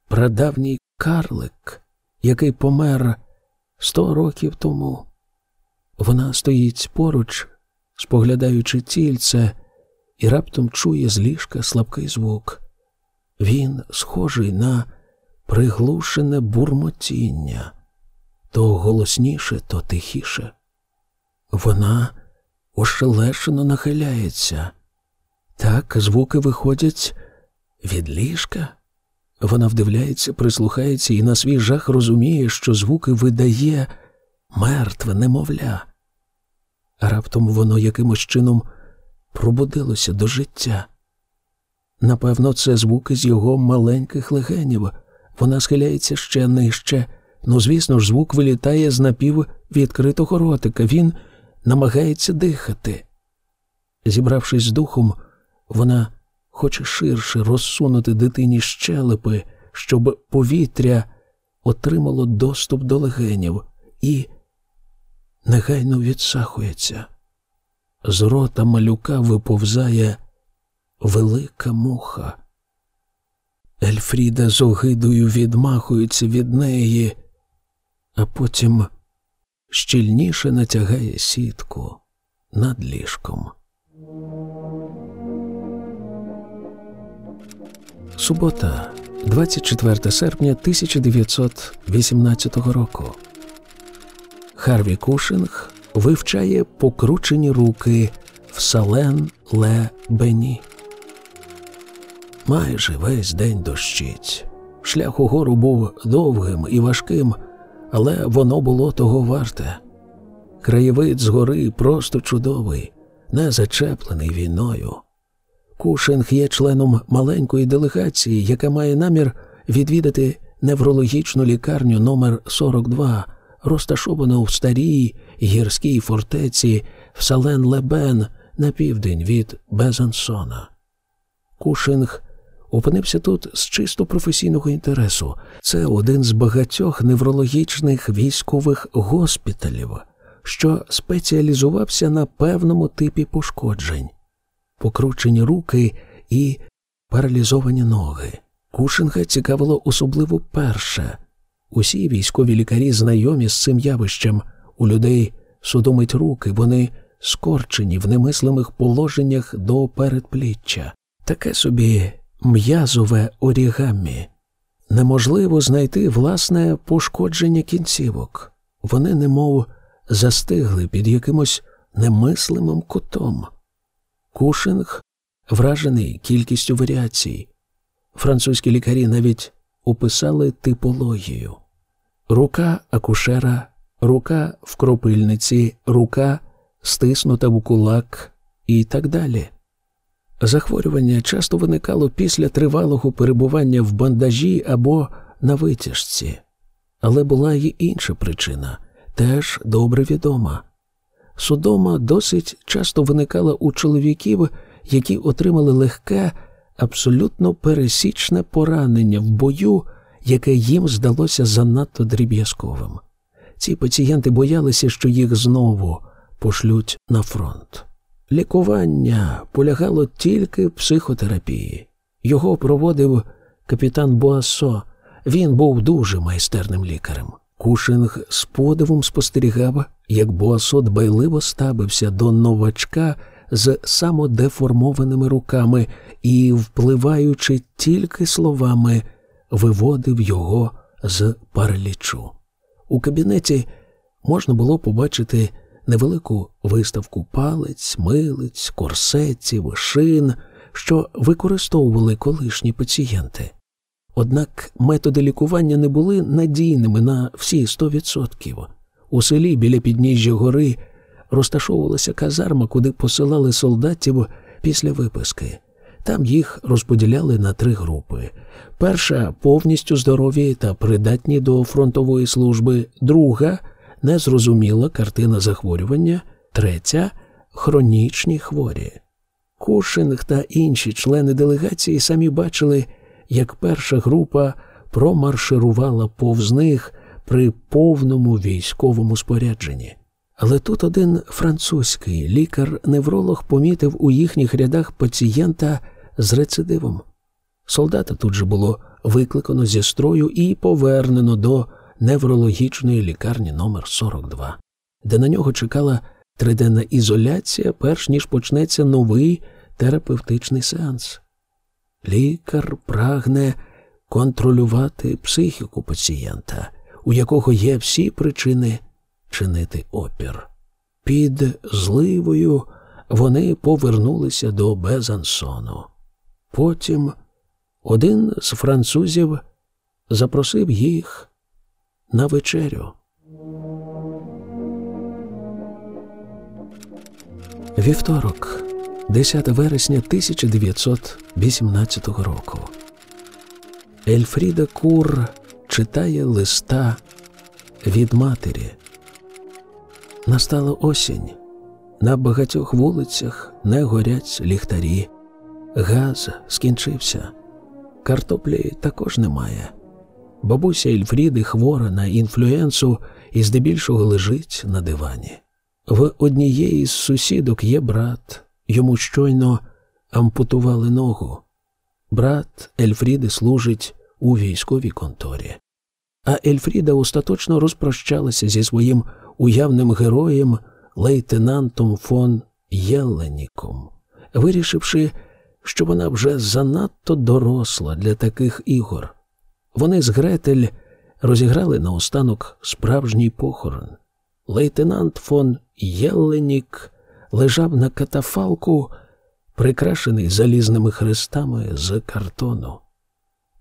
прадавній карлик, який помер сто років тому. Вона стоїть поруч, споглядаючи тільце, і раптом чує з ліжка слабкий звук. Він схожий на приглушене бурмотіння, то голосніше, то тихіше. Вона ошелешено нахиляється. Так звуки виходять від ліжка. Вона вдивляється, прислухається і на свій жах розуміє, що звуки видає мертве немовля. Раптом воно якимось чином пробудилося до життя. Напевно, це звуки з його маленьких легенів. Вона схиляється ще нижче. Ну, звісно ж, звук вилітає з напів відкритого ротика. Він намагається дихати. Зібравшись з духом, вона хоче ширше розсунути дитині щелепи, щоб повітря отримало доступ до легенів і негайно відсахується. З рота малюка виповзає велика муха. Ельфріда з огидою відмахується від неї, а потім щільніше натягає сітку над ліжком. Субота, 24 серпня 1918 року. Харві Кушинг вивчає покручені руки в сален Ле Бені. Майже весь день дощить. Шлях угору був довгим і важким, але воно було того варте. Краєвид з гори просто чудовий, не зачеплений війною. Кушинг є членом маленької делегації, яка має намір відвідати неврологічну лікарню номер 42 розташовану в старій гірській фортеці в Сален Лебен на південь від Безансона. Кушинг опинився тут з чисто професійного інтересу. Це один з багатьох неврологічних військових госпіталів, що спеціалізувався на певному типі пошкоджень, покручені руки і паралізовані ноги. Кушинга цікавило особливо перше. Усі військові лікарі знайомі з цим явищем, у людей судомить руки, вони скорчені в немислимих положеннях до передпліччя, таке собі м'язове орігамі. Неможливо знайти власне пошкодження кінцівок. Вони немов застигли під якимось немислимим кутом. Кушинг вражений кількістю варіацій. Французькі лікарі навіть описали типологію: рука акушера, рука в кропильниці, рука стиснута в кулак і так далі. Захворювання часто виникало після тривалого перебування в бандажі або на витяжці, але була й інша причина, теж добре відома. Судома досить часто виникала у чоловіків, які отримали легке, абсолютно пересічне поранення в бою, яке їм здалося занадто дріб'язковим. Ці пацієнти боялися, що їх знову пошлють на фронт. Лікування полягало тільки в психотерапії. Його проводив капітан Буассо. Він був дуже майстерним лікарем. Кушинг з подивом спостерігав, як Буасо дбайливо ставився до новачка з самодеформованими руками і, впливаючи тільки словами, виводив його з паралічу. У кабінеті можна було побачити невелику виставку палець, милиць, корсетів, шин, що використовували колишні пацієнти. Однак методи лікування не були надійними на всі 100%. У селі біля підніжжя гори розташовувалася казарма, куди посилали солдатів після виписки. Там їх розподіляли на три групи. Перша повністю здорові та придатні до фронтової служби, друга незрозуміла картина захворювання, третя хронічні хворі. Кушинг та інші члени делегації самі бачили, як перша група промарширувала повз них при повному військовому спорядженні. Але тут один французький лікар-невролог помітив у їхніх рядах пацієнта з рецидивом. Солдата тут же було викликано зі строю і повернено до неврологічної лікарні номер 42 де на нього чекала триденна ізоляція, перш ніж почнеться новий терапевтичний сеанс. Лікар прагне контролювати психіку пацієнта, у якого є всі причини чинити опір. Під зливою вони повернулися до Безансону. Потім один з французів запросив їх на вечерю. Вівторок, 10 вересня 1918 року. Ельфріда Кур читає листа від матері. Настала осінь. На багатьох вулицях не горять ліхтарі. Газ скінчився. Картоплі також немає. Бабуся Ельфріди хвора на інфлюенсу і здебільшого лежить на дивані. В однієї з сусідок є брат, йому щойно ампутували ногу. Брат Ельфріди служить у військовій конторі. А Ельфріда остаточно розпрощалася зі своїм уявним героєм, лейтенантом фон Єленіком, вирішивши, що вона вже занадто доросла для таких ігор. Вони з Гретель розіграли наостанок справжній похорон. Лейтенант фон Єленік лежав на катафалку, прикрашений залізними хрестами з картону.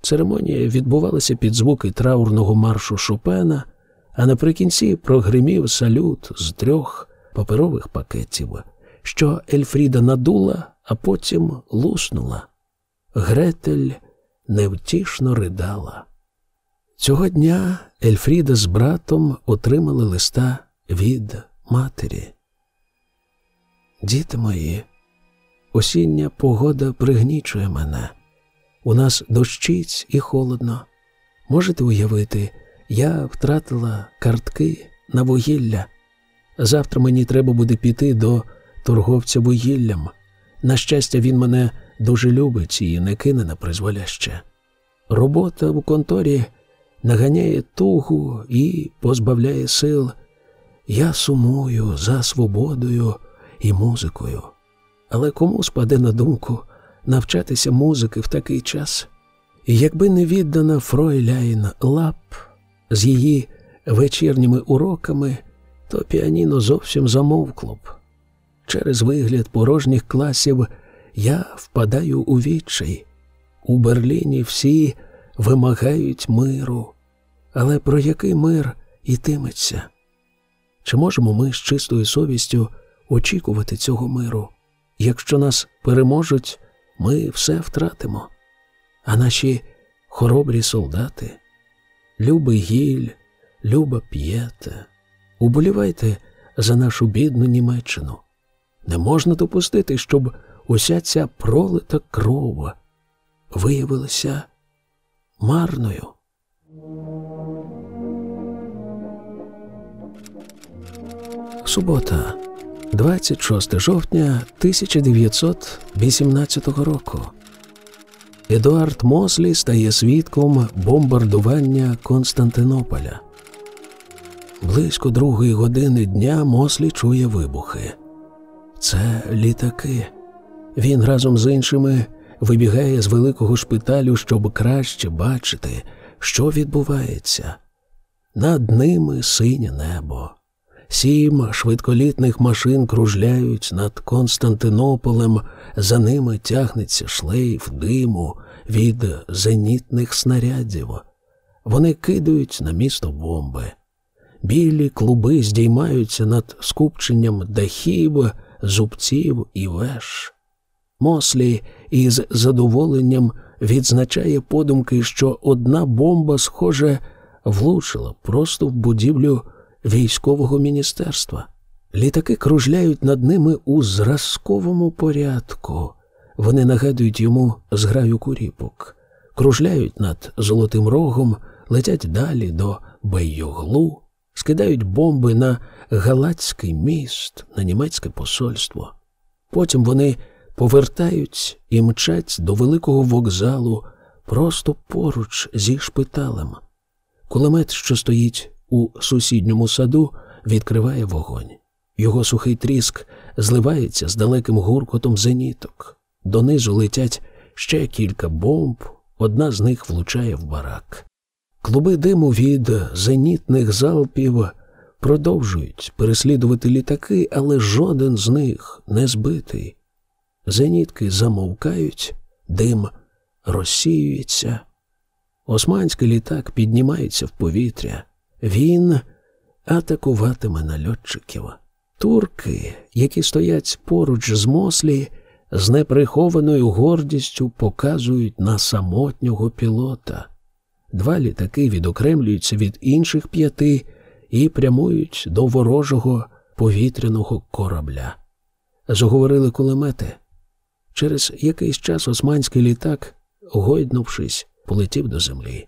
Церемонія відбувалася під звуки траурного маршу Шопена, а наприкінці прогримів салют з трьох паперових пакетів, що Ельфріда надула, а потім луснула. Гретель невтішно ридала. Цього дня Ельфріда з братом отримали листа від матері. Діти мої, осіння погода пригнічує мене. У нас дощить і холодно. Можете уявити, я втратила картки на вугілля. Завтра мені треба буде піти до торговця вугіллям. На щастя, він мене дуже любить і не кине на призволяще. Робота в конторі наганяє тугу і позбавляє сил. Я сумую за свободою і музикою. Але кому спаде на думку навчатися музики в такий час? Якби не віддана Фройляйн Лап з її вечірніми уроками, то піаніно зовсім замовкло б. Через вигляд порожніх класів я впадаю у відчай. У Берліні всі вимагають миру. Але про який мир йтиметься? Чи можемо ми з чистою совістю очікувати цього миру? Якщо нас переможуть, ми все втратимо. А наші хоробрі солдати, любий гіль, люба п'єте, уболівайте за нашу бідну Німеччину. Не можна допустити, щоб уся ця пролита кров виявилася марною. Субота, 26 жовтня 1918 року. Едуард Мослі стає свідком бомбардування Константинополя. Близько другої години дня Мослі чує вибухи. Це літаки. Він разом з іншими вибігає з великого шпиталю, щоб краще бачити, що відбувається. Над ними синє небо. Сім швидколітних машин кружляють над Константинополем, за ними тягнеться шлейф диму від зенітних снарядів. Вони кидають на місто бомби. Білі клуби здіймаються над скупченням дахів, зубців і веш. Мослі із задоволенням відзначає подумки, що одна бомба, схоже, влучила просто в будівлю військового міністерства. Літаки кружляють над ними у зразковому порядку. Вони нагадують йому зграю куріпок, кружляють над Золотим Рогом, летять далі до Бейоглу, скидають бомби на Галацький міст, на німецьке посольство. Потім вони повертають і мчать до великого вокзалу просто поруч зі шпиталем. Кулемет, що стоїть у сусідньому саду, відкриває вогонь. Його сухий тріск зливається з далеким гуркотом зеніток. Донизу летять ще кілька бомб, одна з них влучає в барак. Клуби диму від зенітних залпів продовжують переслідувати літаки, але жоден з них не збитий. Зенітки замовкають, дим розсіюється. Османський літак піднімається в повітря. Він атакуватиме нальотчиків. Турки, які стоять поруч з Мослі, з неприхованою гордістю показують на самотнього пілота. Два літаки відокремлюються від інших п'яти і прямують до ворожого повітряного корабля. Заговорили кулемети. Через якийсь час османський літак, гойднувшись, полетів до землі.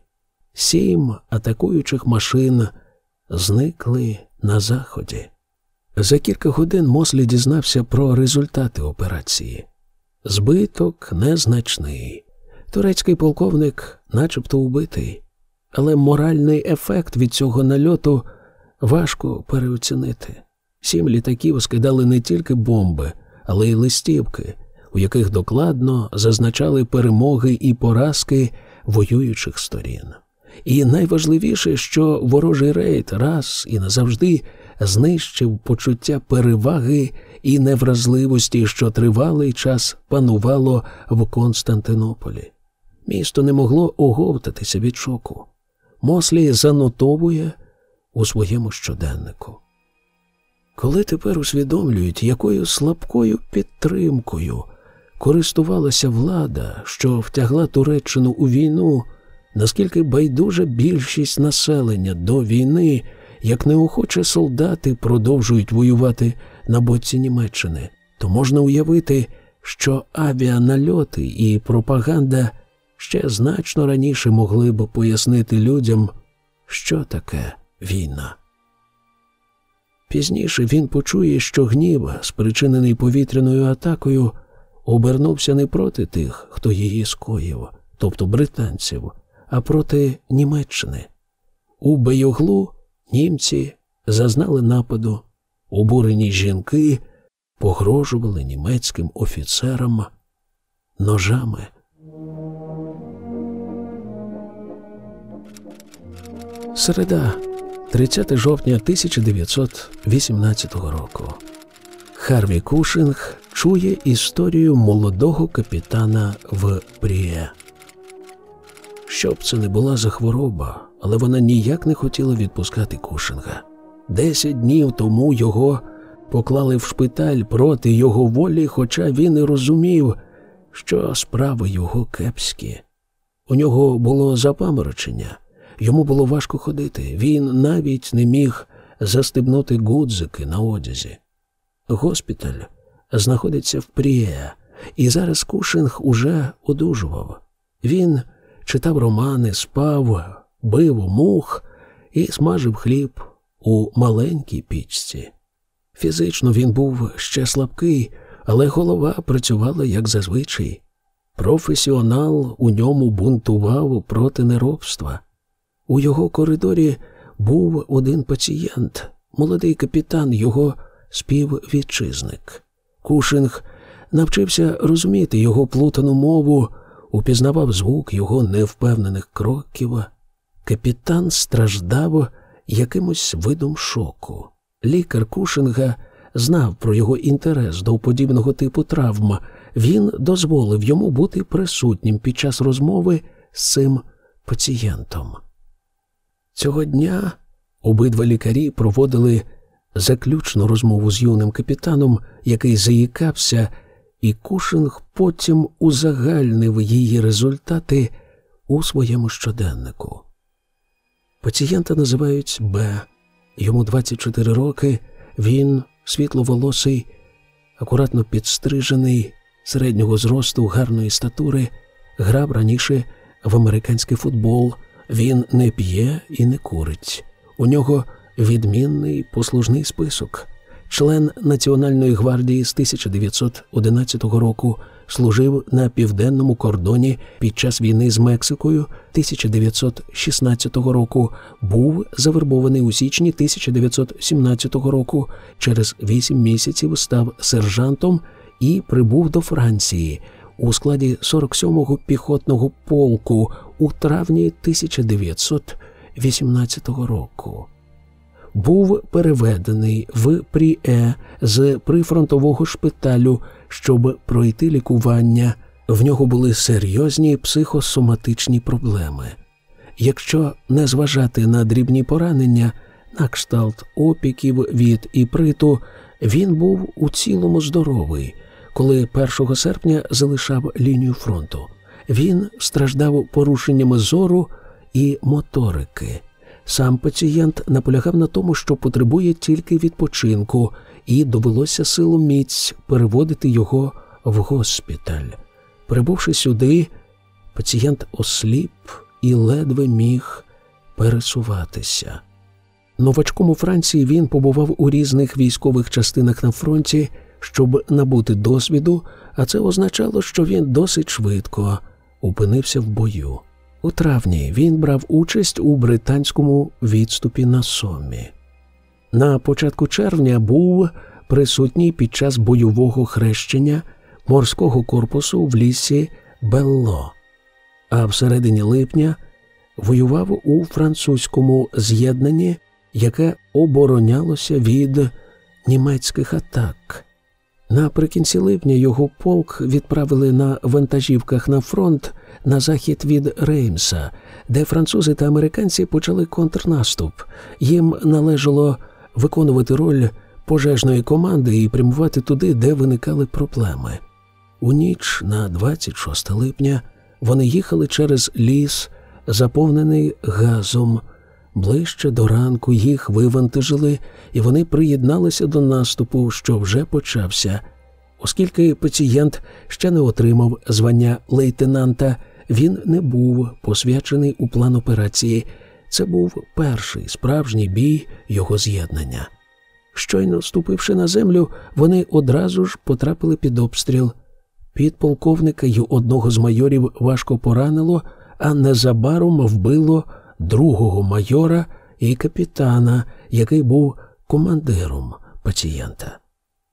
Сім атакуючих машин зникли на заході. За кілька годин Мослі дізнався про результати операції. Збиток незначний. Турецький полковник начебто убитий, але моральний ефект від цього нальоту важко переоцінити. Сім літаків скидали не тільки бомби, але й листівки, у яких докладно зазначали перемоги і поразки воюючих сторін. І найважливіше, що ворожий рейд раз і назавжди знищив почуття переваги і невразливості, що тривалий час панувало в Константинополі. Місто не могло оговтатися від шоку. Мослі занотовує у своєму щоденнику. Коли тепер усвідомлюють, якою слабкою підтримкою користувалася влада, що втягла Туреччину у війну, наскільки байдужа більшість населення до війни, як неохоче солдати продовжують воювати на боці Німеччини, то можна уявити, що авіанальоти і пропаганда ще значно раніше могли б пояснити людям, що таке війна. Пізніше він почує, що гнів, спричинений повітряною атакою, обернувся не проти тих, хто її скоїв, тобто британців, а проти Німеччини. У Бейоглу німці зазнали нападу, обурені жінки погрожували німецьким офіцерам ножами. Середа, 30 жовтня 1918 року. Харві Кушинг чує історію молодого капітана в Щоб це не була за хвороба, але вона ніяк не хотіла відпускати Кушинга. Десять днів тому його поклали в шпиталь проти його волі, хоча він і розумів, що справи його кепські. У нього було запаморочення. Йому було важко ходити, він навіть не міг застебнути гудзики на одязі. Госпіталь знаходиться в Пріє, і зараз Кушинг уже одужував. Він читав романи, спав, бив мух і смажив хліб у маленькій пічці. Фізично він був ще слабкий, але голова працювала як зазвичай. Професіонал у ньому бунтував проти неробства. У його коридорі був один пацієнт, молодий капітан, його співвітчизник. Кушинг навчився розуміти його плутану мову, упізнавав звук його невпевнених кроків. Капітан страждав якимось видом шоку. Лікар Кушинга знав про його інтерес до подібного типу травм. Він дозволив йому бути присутнім під час розмови з цим пацієнтом. Цього дня обидва лікарі проводили заключну розмову з юним капітаном, який заїкався, і Кушинг потім узагальнив її результати у своєму щоденнику. Пацієнта називають Б. Йому 24 роки, він світловолосий, акуратно підстрижений, середнього зросту, гарної статури, грав раніше в американський футбол. Він не п'є і не курить. У нього відмінний послужний список. Член Національної гвардії з 1911 року служив на південному кордоні під час війни з Мексикою 1916 року, був завербований у січні 1917 року. Через вісім місяців став сержантом і прибув до Франції. у складі 47-го піхотного полку у травні 1918 року. Був переведений в Пріе з прифронтового шпиталю, щоб пройти лікування. В нього були серйозні психосоматичні проблеми. Якщо не зважати на дрібні поранення, на кшталт опіків від іприту, він був у цілому здоровий, коли 1 серпня залишав лінію фронту. Він страждав порушеннями зору і моторики. Сам пацієнт наполягав на тому, що потребує тільки відпочинку, і довелося силу міць переводити його в госпіталь. Прибувши сюди, пацієнт осліп і ледве міг пересуватися. Новачком у Франції він побував у різних військових частинах на фронті, щоб набути досвіду, а це означало, що він досить швидко опинився в бою. У травні він брав участь у британському відступі на Сомі. На початку червня був присутній під час бойового хрещення морського корпусу в лісі Белло, а всередині липня воював у французькому з'єднанні, яке оборонялося від німецьких атак. Наприкінці липня його полк відправили на вантажівках на фронт на захід від Реймса, де французи та американці почали контрнаступ. Їм належало виконувати роль пожежної команди і прямувати туди, де виникали проблеми. У ніч на 26 липня вони їхали через ліс, заповнений газом. Ближче до ранку їх вивантажили, і вони приєдналися до наступу, що вже почався. Оскільки пацієнт ще не отримав звання лейтенанта, він не був посвячений у план операції. Це був перший справжній бій його з'єднання. Щойно ступивши на землю, вони одразу ж потрапили під обстріл. Підполковника й одного з майорів важко поранило, а незабаром вбило другого майора і капітана, який був командиром пацієнта.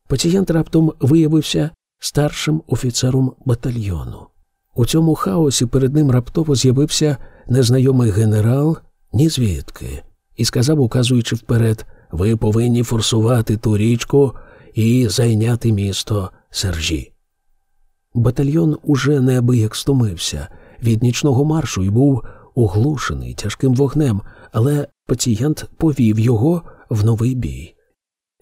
Пацієнт раптом виявився старшим офіцером батальйону. У цьому хаосі перед ним раптово з'явився незнайомий генерал ні звідки, і сказав, указуючи вперед, ви повинні форсувати ту річку і зайняти місто Сержі. Батальйон уже неабияк стомився від нічного маршу і був оглушений тяжким вогнем, але пацієнт повів його в новий бій.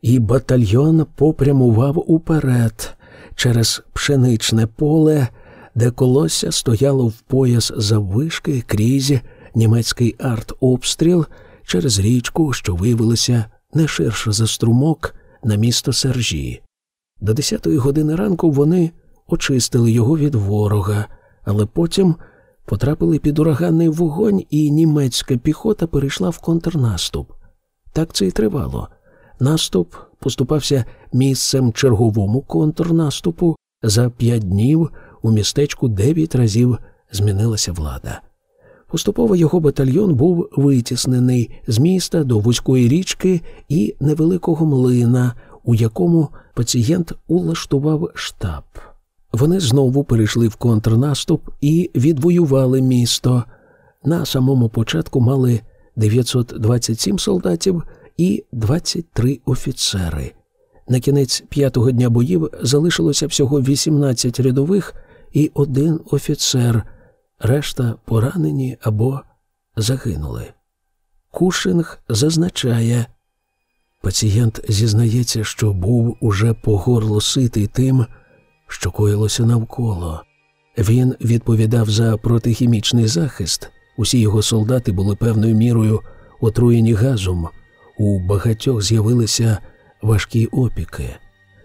І батальйон попрямував уперед через пшеничне поле, де колося стояло в пояс заввишки крізь німецький артобстріл через річку, що виявилася не ширше за струмок на місто Сержі. До десятої години ранку вони очистили його від ворога, але потім потрапили під ураганний вогонь, і німецька піхота перейшла в контрнаступ. Так це й тривало. Наступ поступався місцем черговому контрнаступу. За п'ять днів у містечку дев'ять разів змінилася влада. Поступово його батальйон був витіснений з міста до вузької річки і невеликого млина, у якому пацієнт улаштував штаб. Вони знову перейшли в контрнаступ і відвоювали місто. На самому початку мали 927 солдатів і 23 офіцери. На кінець п'ятого дня боїв залишилося всього 18 рядових і один офіцер, решта поранені або загинули. Кушинг зазначає, пацієнт зізнається, що був уже по горло ситий тим що коїлося навколо. Він відповідав за протихімічний захист. Усі його солдати були певною мірою отруєні газом. У багатьох з'явилися важкі опіки.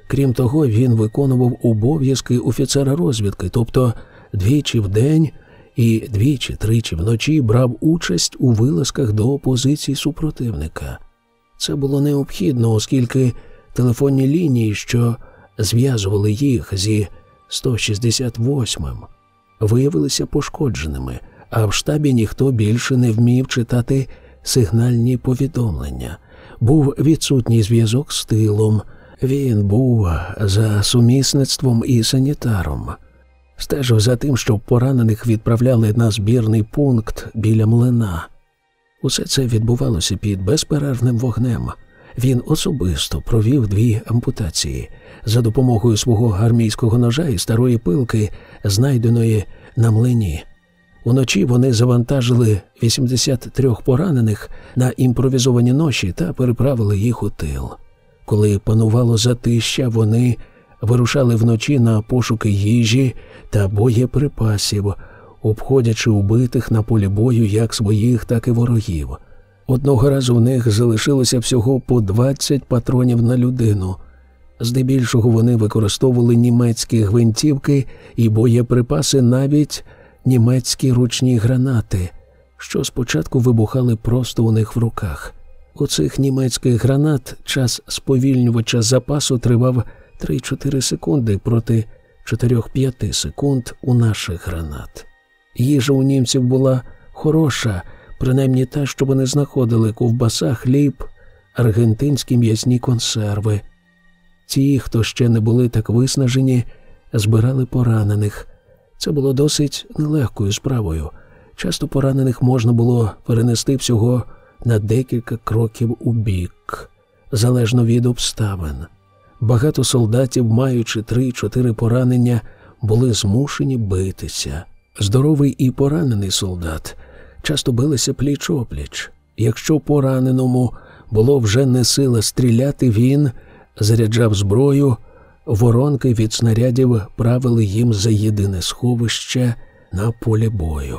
Крім того, він виконував обов'язки офіцера розвідки, тобто двічі в день і двічі-тричі вночі брав участь у вилазках до позицій супротивника. Це було необхідно, оскільки телефонні лінії, що зв'язували їх зі 168-м, виявилися пошкодженими, а в штабі ніхто більше не вмів читати сигнальні повідомлення. Був відсутній зв'язок з тилом. Він був за сумісництвом і санітаром. стежив за тим, щоб поранених відправляли на збірний пункт біля млина. Усе це відбувалося під безперервним вогнем. Він особисто провів дві ампутації за допомогою свого армійського ножа і старої пилки, знайденої на млині. Уночі вони завантажили 83 поранених на імпровізовані ноші та переправили їх у тил. Коли панувало затища, вони вирушали вночі на пошуки їжі та боєприпасів, обходячи убитих на полі бою як своїх, так і ворогів. Одного разу в них залишилося всього по 20 патронів на людину. Здебільшого вони використовували німецькі гвинтівки і боєприпаси, навіть німецькі ручні гранати, що спочатку вибухали просто у них в руках. У цих німецьких гранат час сповільнювача запасу тривав 3-4 секунди проти 4-5 секунд у наших гранат. Їжа у німців була хороша, принаймні та, що вони знаходили ковбаса, хліб, аргентинські м'ясні консерви. Ті, хто ще не були так виснажені, збирали поранених. Це було досить нелегкою справою. Часто поранених можна було перенести всього на декілька кроків у бік, залежно від обставин. Багато солдатів, маючи три-чотири поранення, були змушені битися. Здоровий і поранений солдат часто билися пліч опліч. Якщо пораненому було вже не сила стріляти, він заряджав зброю, воронки від снарядів правили їм за єдине сховище на полі бою.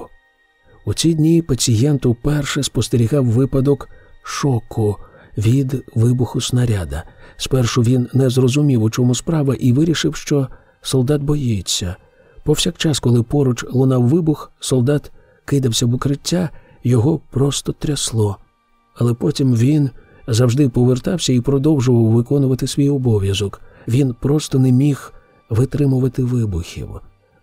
У ці дні пацієнт уперше спостерігав випадок шоку від вибуху снаряда. Спершу він не зрозумів, у чому справа, і вирішив, що солдат боїться. Повсякчас, коли поруч лунав вибух, солдат кидався в укриття, його просто трясло. Але потім він завжди повертався і продовжував виконувати свій обов'язок. Він просто не міг витримувати вибухів.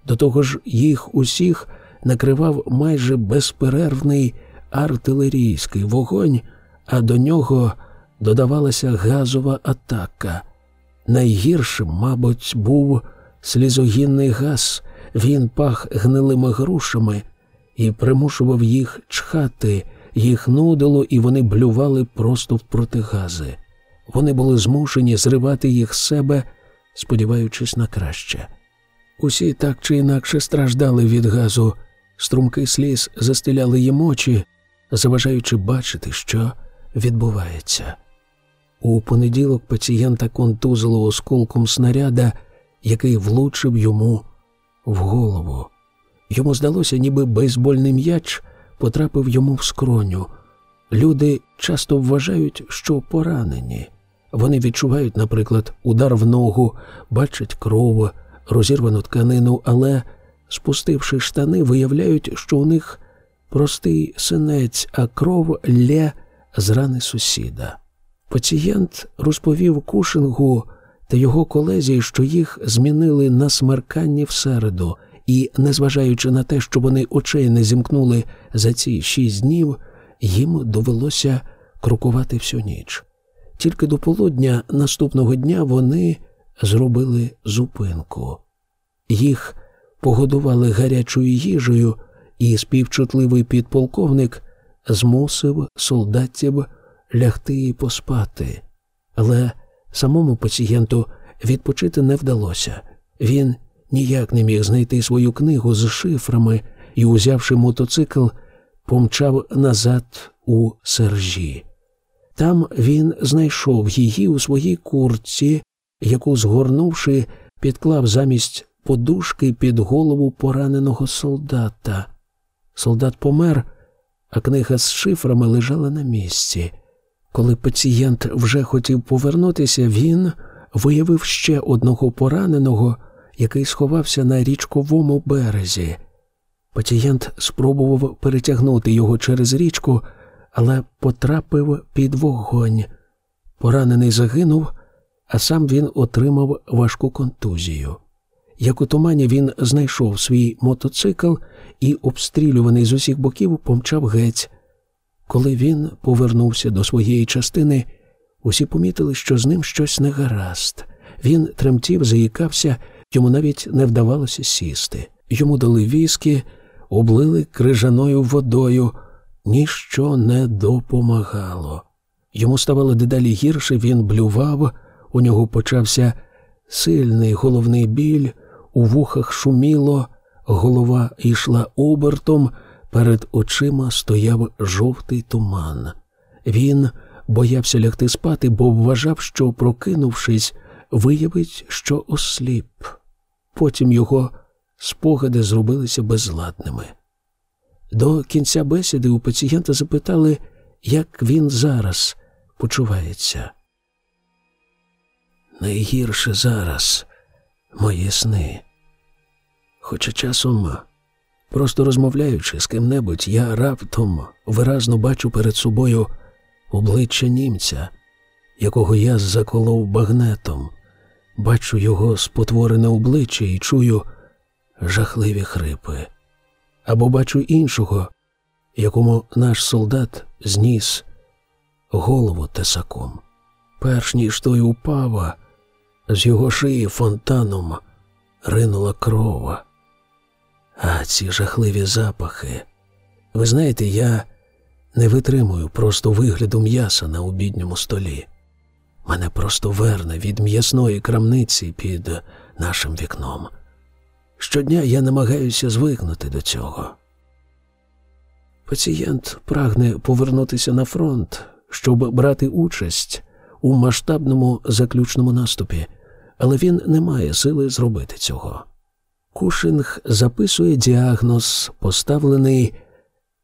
До того ж, їх усіх накривав майже безперервний артилерійський вогонь, а до нього додавалася газова атака. Найгіршим, мабуть, був слізогінний газ, він пах гнилими грушами і примушував їх чхати, їх нудило, і вони блювали просто в протигази. Вони були змушені зривати їх з себе, сподіваючись на краще. Усі так чи інакше страждали від газу, струмки сліз застеляли їм очі, заважаючи бачити, що відбувається. У понеділок пацієнта контузило осколком снаряда, який влучив йому в голову. Йому здалося, ніби бейсбольний м'яч потрапив йому в скроню. Люди часто вважають, що поранені. Вони відчувають, наприклад, удар в ногу, бачать кров, розірвану тканину, але, спустивши штани, виявляють, що у них простий синець, а кров лє з рани сусіда. Пацієнт розповів Кушингу та його колезі, що їх змінили на смерканні всереду, і, незважаючи на те, що вони очей не зімкнули за ці шість днів, їм довелося крокувати всю ніч. Тільки до полудня наступного дня вони зробили зупинку. Їх погодували гарячою їжею, і співчутливий підполковник змусив солдатів лягти і поспати. Але самому пацієнту відпочити не вдалося. Він ніяк не міг знайти свою книгу з шифрами і, узявши мотоцикл, помчав назад у сержі. Там він знайшов її у своїй куртці, яку, згорнувши, підклав замість подушки під голову пораненого солдата. Солдат помер, а книга з шифрами лежала на місці. Коли пацієнт вже хотів повернутися, він виявив ще одного пораненого, який сховався на річковому березі. Пацієнт спробував перетягнути його через річку, але потрапив під вогонь. Поранений загинув, а сам він отримав важку контузію. Як у тумані він знайшов свій мотоцикл і, обстрілюваний з усіх боків, помчав геть. Коли він повернувся до своєї частини, усі помітили, що з ним щось негаразд. Він тремтів, заїкався Йому навіть не вдавалося сісти. Йому дали віскі, облили крижаною водою, ніщо не допомагало. Йому ставало дедалі гірше, він блював, у нього почався сильний головний біль, у вухах шуміло, голова йшла обертом, перед очима стояв жовтий туман. Він боявся лягти спати, бо вважав, що, прокинувшись, виявить, що осліп. Потім його спогади зробилися безладними. До кінця бесіди у пацієнта запитали, як він зараз почувається. Найгірше зараз мої сни. Хоча часом, просто розмовляючи з ким-небудь, я раптом виразно бачу перед собою обличчя німця, якого я заколов багнетом, бачу його спотворене обличчя і чую жахливі хрипи, або бачу іншого, якому наш солдат зніс голову тесаком. Перш ніж той упав, з його шиї фонтаном ринула крова. А ці жахливі запахи. Ви знаєте, я не витримую просто вигляду м'яса на обідньому столі. Мене просто верне від м'ясної крамниці під нашим вікном. Щодня я намагаюся звикнути до цього. Пацієнт прагне повернутися на фронт, щоб брати участь у масштабному заключному наступі, але він не має сили зробити цього. Кушинг записує діагноз, поставлений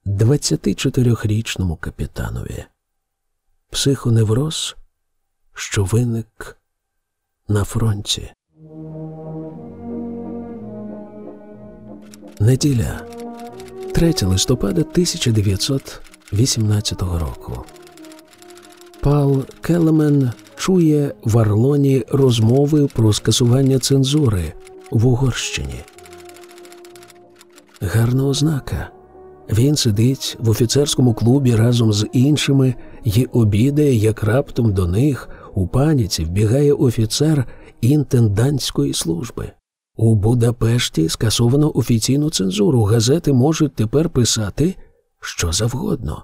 24-річному капітанові. Психоневроз, що виник на фронті. Неділя 3 листопада 1918 року. Пал Келемен чує в Арлоні розмови про скасування цензури в Угорщині. Гарна ознака. Він сидить в офіцерському клубі разом з іншими і обідає, як раптом до них у паніці вбігає офіцер інтендантської служби. У Будапешті скасовано офіційну цензуру. Газети можуть тепер писати що завгодно.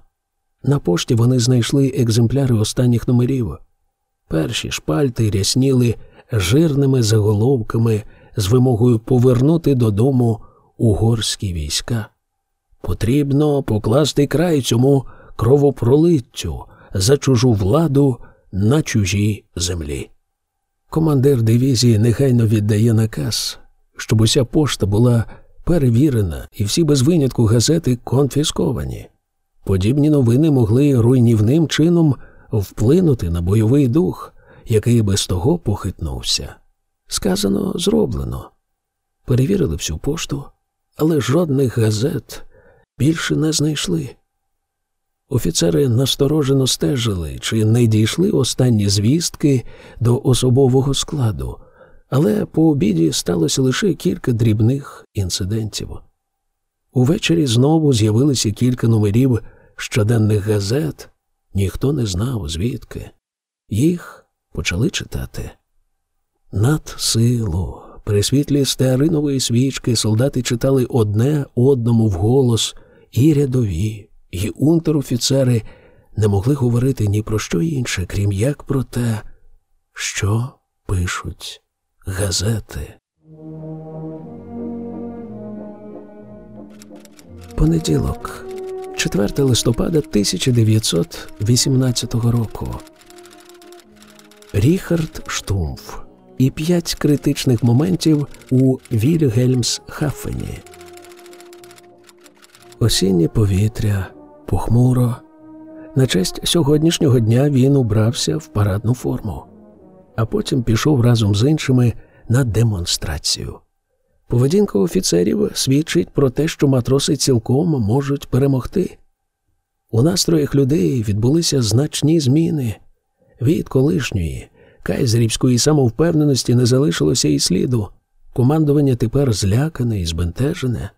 На пошті вони знайшли екземпляри останніх номерів. Перші шпальти рясніли жирними заголовками з вимогою повернути додому угорські війська. Потрібно покласти край цьому кровопролиттю за чужу владу на чужій землі. Командир дивізії негайно віддає наказ, щоб уся пошта була перевірена і всі без винятку газети конфісковані. Подібні новини могли руйнівним чином вплинути на бойовий дух, який без того похитнувся. Сказано, зроблено. Перевірили всю пошту, але жодних газет більше не знайшли. Офіцери насторожено стежили, чи не дійшли останні звістки до особового складу, але по обіді сталося лише кілька дрібних інцидентів. Увечері знову з'явилися кілька номерів щоденних газет, ніхто не знав, звідки. Їх почали читати. Над силу, при світлі стеаринової свічки солдати читали одне одному вголос і рядові, і унтер-офіцери не могли говорити ні про що інше, крім як про те, що пишуть газети. Понеділок, 4 листопада 1918 року. Ріхард Штумф і п'ять критичних моментів у Вільгельмсхафені. Осіннє повітря похмуро. На честь сьогоднішнього дня він убрався в парадну форму, а потім пішов разом з іншими на демонстрацію. Поведінка офіцерів свідчить про те, що матроси цілком можуть перемогти. У настроях людей відбулися значні зміни. Від колишньої кайзерівської самовпевненості не залишилося і сліду. Командування тепер злякане і збентежене.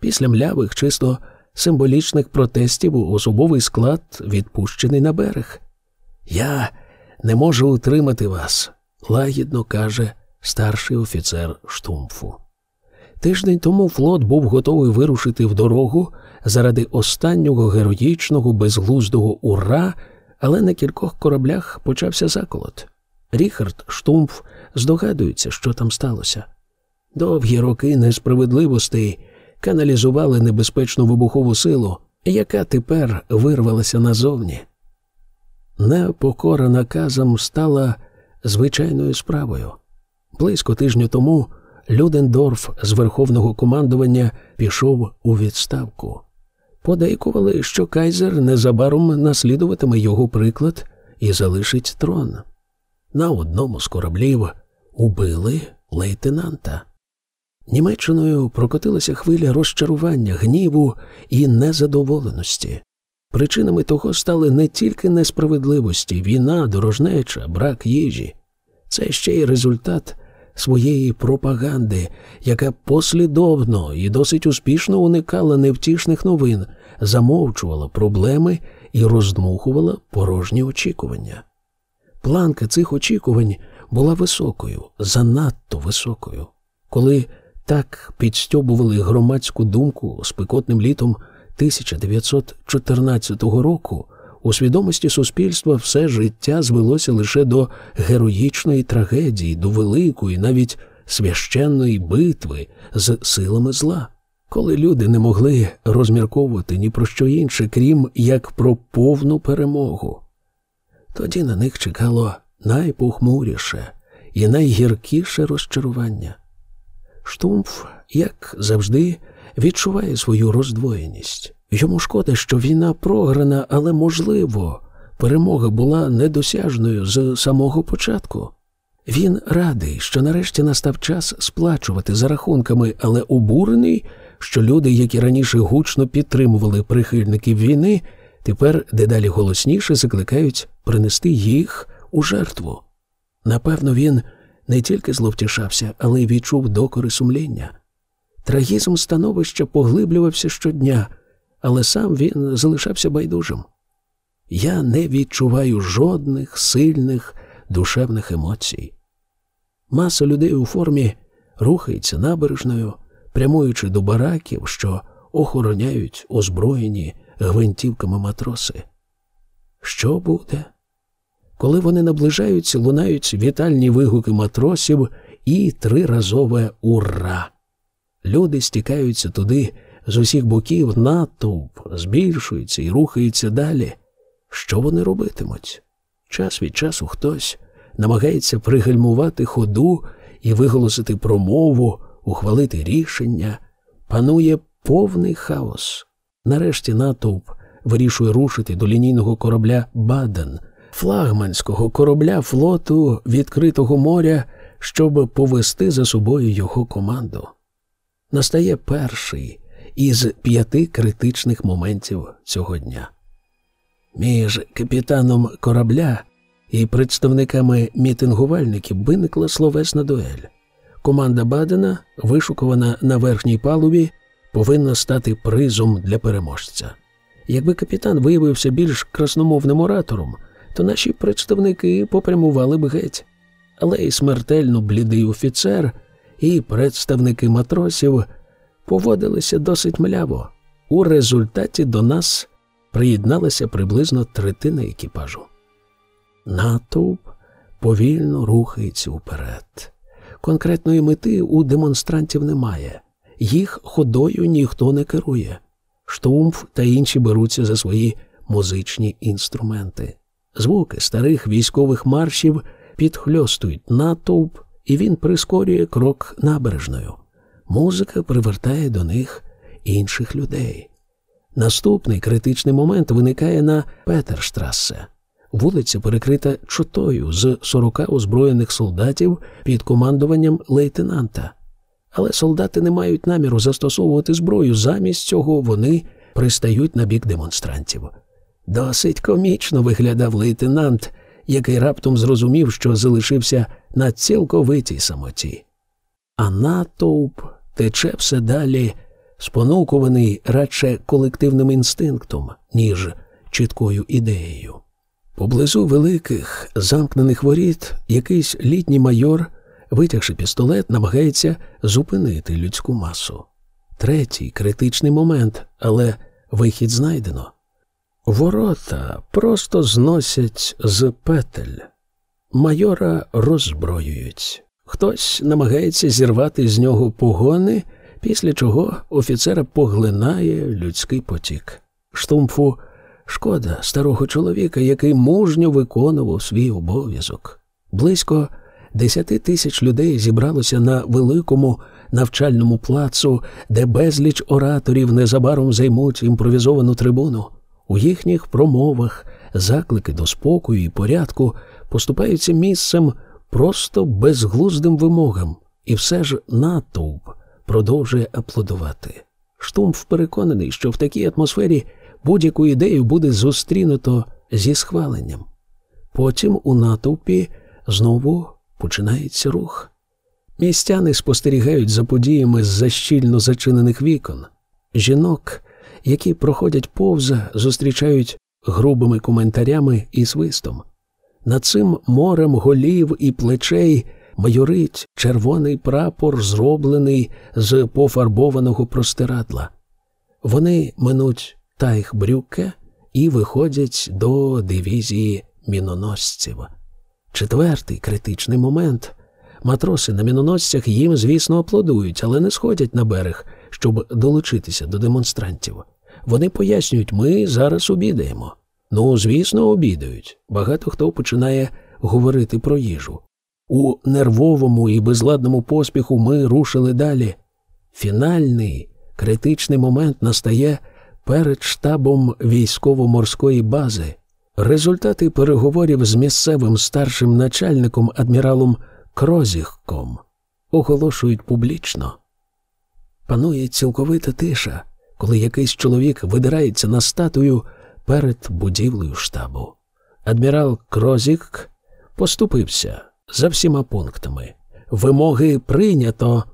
Після млявих, чисто символічних протестів особовий склад відпущений на берег. Я не можу утримати вас, лагідно каже старший офіцер штумфу. Тиждень тому флот був готовий вирушити в дорогу заради останнього героїчного безглуздого ура, але на кількох кораблях почався заколот. Ріхард Штумф здогадується, що там сталося. Довгі роки несправедливостей каналізували небезпечну вибухову силу, яка тепер вирвалася назовні. Непокора наказам стала звичайною справою. Близько тижню тому Людендорф з верховного командування пішов у відставку. Подейкували, що Кайзер незабаром наслідуватиме його приклад і залишить трон. На одному з кораблів убили лейтенанта. Німеччиною прокотилася хвиля розчарування, гніву і незадоволеності. Причинами того стали не тільки несправедливості, війна, дорожнеча, брак їжі, це ще й результат своєї пропаганди, яка послідовно і досить успішно уникала невтішних новин, замовчувала проблеми і роздмухувала порожні очікування. Планка цих очікувань була високою, занадто високою. Коли так підстьобували громадську думку спекотним літом 1914 року, у свідомості суспільства все життя звелося лише до героїчної трагедії, до великої, навіть священної битви з силами зла, коли люди не могли розмірковувати ні про що інше, крім як про повну перемогу. Тоді на них чекало найпохмуріше і найгіркіше розчарування. Штумф, як завжди, відчуває свою роздвоєність. Йому шкода, що війна програна, але можливо, перемога була недосяжною з самого початку. Він радий, що нарешті настав час сплачувати за рахунками, але обурений, що люди, які раніше гучно підтримували прихильників війни, тепер дедалі голосніше закликають принести їх у жертву. Напевно, він не тільки зловтішався, але й відчув докори сумління. Трагізм становища поглиблювався щодня але сам він залишався байдужим. Я не відчуваю жодних сильних душевних емоцій. Маса людей у формі рухається набережною, прямуючи до бараків, що охороняють озброєні гвинтівками матроси. Що буде? Коли вони наближаються, лунають вітальні вигуки матросів і триразове ура. Люди стікаються туди з усіх боків натовп збільшується і рухається далі. Що вони робитимуть? Час від часу хтось намагається пригальмувати ходу і виголосити промову, ухвалити рішення. Панує повний хаос. Нарешті натовп вирішує рушити до лінійного корабля Баден, флагманського корабля флоту відкритого моря, щоб повести за собою його команду. Настає перший із п'яти критичних моментів цього дня. Між капітаном корабля і представниками мітингувальників виникла словесна дуель. Команда Бадена, вишукувана на верхній палубі, повинна стати призом для переможця. Якби капітан виявився більш красномовним оратором, то наші представники попрямували б геть. Але й смертельно блідий офіцер і представники матросів поводилися досить мляво. У результаті до нас приєдналася приблизно третина екіпажу. Натовп повільно рухається вперед. Конкретної мети у демонстрантів немає, їх ходою ніхто не керує. Штумф та інші беруться за свої музичні інструменти. Звуки старих військових маршів підхльостують натовп, і він прискорює крок набережною музика привертає до них інших людей. Наступний критичний момент виникає на Петерштрасе. Вулиця перекрита чотою з сорока озброєних солдатів під командуванням лейтенанта. Але солдати не мають наміру застосовувати зброю, замість цього вони пристають на бік демонстрантів. Досить комічно виглядав лейтенант, який раптом зрозумів, що залишився на цілковитій самоті. А натовп тече все далі, спонукуваний радше колективним інстинктом, ніж чіткою ідеєю. Поблизу великих замкнених воріт якийсь літній майор витягши пістолет, намагається зупинити людську масу. Третій критичний момент, але вихід знайдено. Ворота просто зносять з петель. Майора роззброюють. Хтось намагається зірвати з нього погони, після чого офіцера поглинає людський потік. Штумфу шкода старого чоловіка, який мужньо виконував свій обов'язок. Близько десяти тисяч людей зібралося на великому навчальному плацу, де безліч ораторів незабаром займуть імпровізовану трибуну. У їхніх промовах заклики до спокою і порядку поступаються місцем просто безглуздим вимогам, і все ж натовп продовжує аплодувати. Штумф переконаний, що в такій атмосфері будь-яку ідею буде зустрінуто зі схваленням. Потім у натовпі знову починається рух. Містяни спостерігають за подіями з за щільно зачинених вікон. Жінок, які проходять повза, зустрічають грубими коментарями і свистом. Над цим морем голів і плечей майорить червоний прапор, зроблений з пофарбованого простирадла. Вони минуть Тайхбрюке і виходять до дивізії міноносців. Четвертий критичний момент. Матроси на міноносцях їм, звісно, аплодують, але не сходять на берег, щоб долучитися до демонстрантів. Вони пояснюють, ми зараз обідаємо. Ну, звісно, обідають. Багато хто починає говорити про їжу. У нервовому і безладному поспіху ми рушили далі. Фінальний критичний момент настає перед штабом військово-морської бази. Результати переговорів з місцевим старшим начальником адміралом Крозіхком оголошують публічно. Панує цілковита тиша, коли якийсь чоловік видирається на статую перед будівлею штабу. Адмірал Крозік поступився за всіма пунктами. Вимоги прийнято.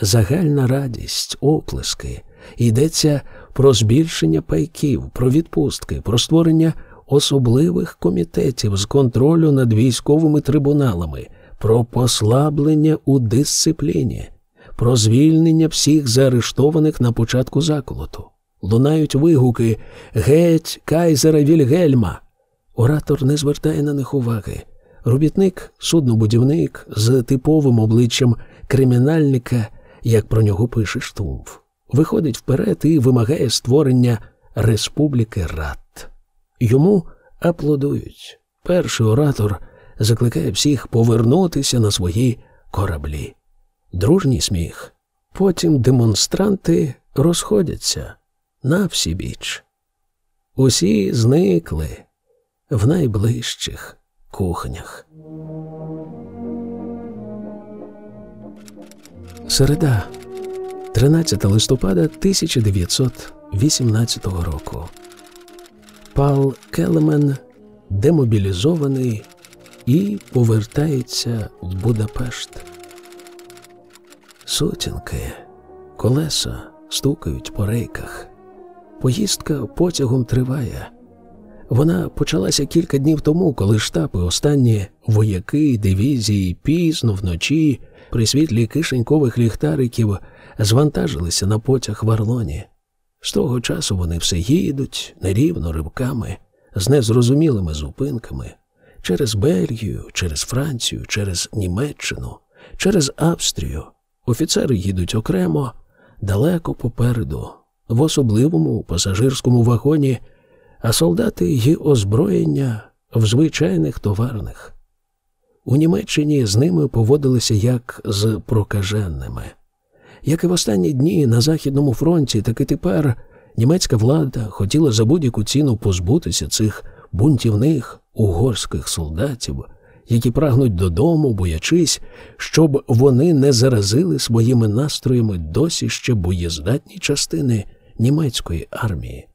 Загальна радість, оплески. Йдеться про збільшення пайків, про відпустки, про створення особливих комітетів з контролю над військовими трибуналами, про послаблення у дисципліні, про звільнення всіх заарештованих на початку заколоту. Лунають вигуки Геть Кайзера Вільгельма. Оратор не звертає на них уваги. Робітник, суднобудівник з типовим обличчям кримінальника, як про нього пише Штумф, виходить вперед і вимагає створення Республіки Рад. Йому аплодують. Перший оратор закликає всіх повернутися на свої кораблі. Дружній сміх. Потім демонстранти розходяться на всі біч. Усі зникли в найближчих кухнях. Середа, 13 листопада 1918 року. Пал Келемен демобілізований і повертається в Будапешт. Сутінки, колеса стукають по рейках. Поїздка потягом триває. Вона почалася кілька днів тому, коли штаб і останні вояки дивізії пізно вночі при світлі кишенькових ліхтариків звантажилися на потяг в Орлоні. З того часу вони все їдуть нерівно ривками, з незрозумілими зупинками через Бельгію, через Францію, через Німеччину, через Австрію. Офіцери їдуть окремо, далеко попереду, в особливому пасажирському вагоні, а солдати й озброєння в звичайних товарних. У Німеччині з ними поводилися як з прокаженними. Як і в останні дні на Західному фронті, так і тепер німецька влада хотіла за будь-яку ціну позбутися цих бунтівних угорських солдатів, які прагнуть додому, боячись, щоб вони не заразили своїми настроями досі ще боєздатні частини німецької армії.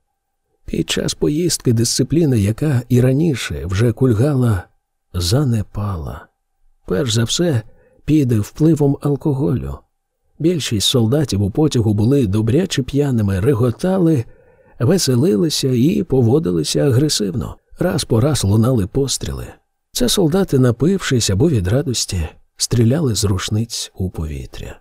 Під час поїздки дисципліна, яка і раніше вже кульгала, занепала. Перш за все, піде впливом алкоголю. Більшість солдатів у потягу були добряче п'яними, реготали, веселилися і поводилися агресивно. Раз по раз лунали постріли. Це солдати, напившись або від радості, стріляли з рушниць у повітря.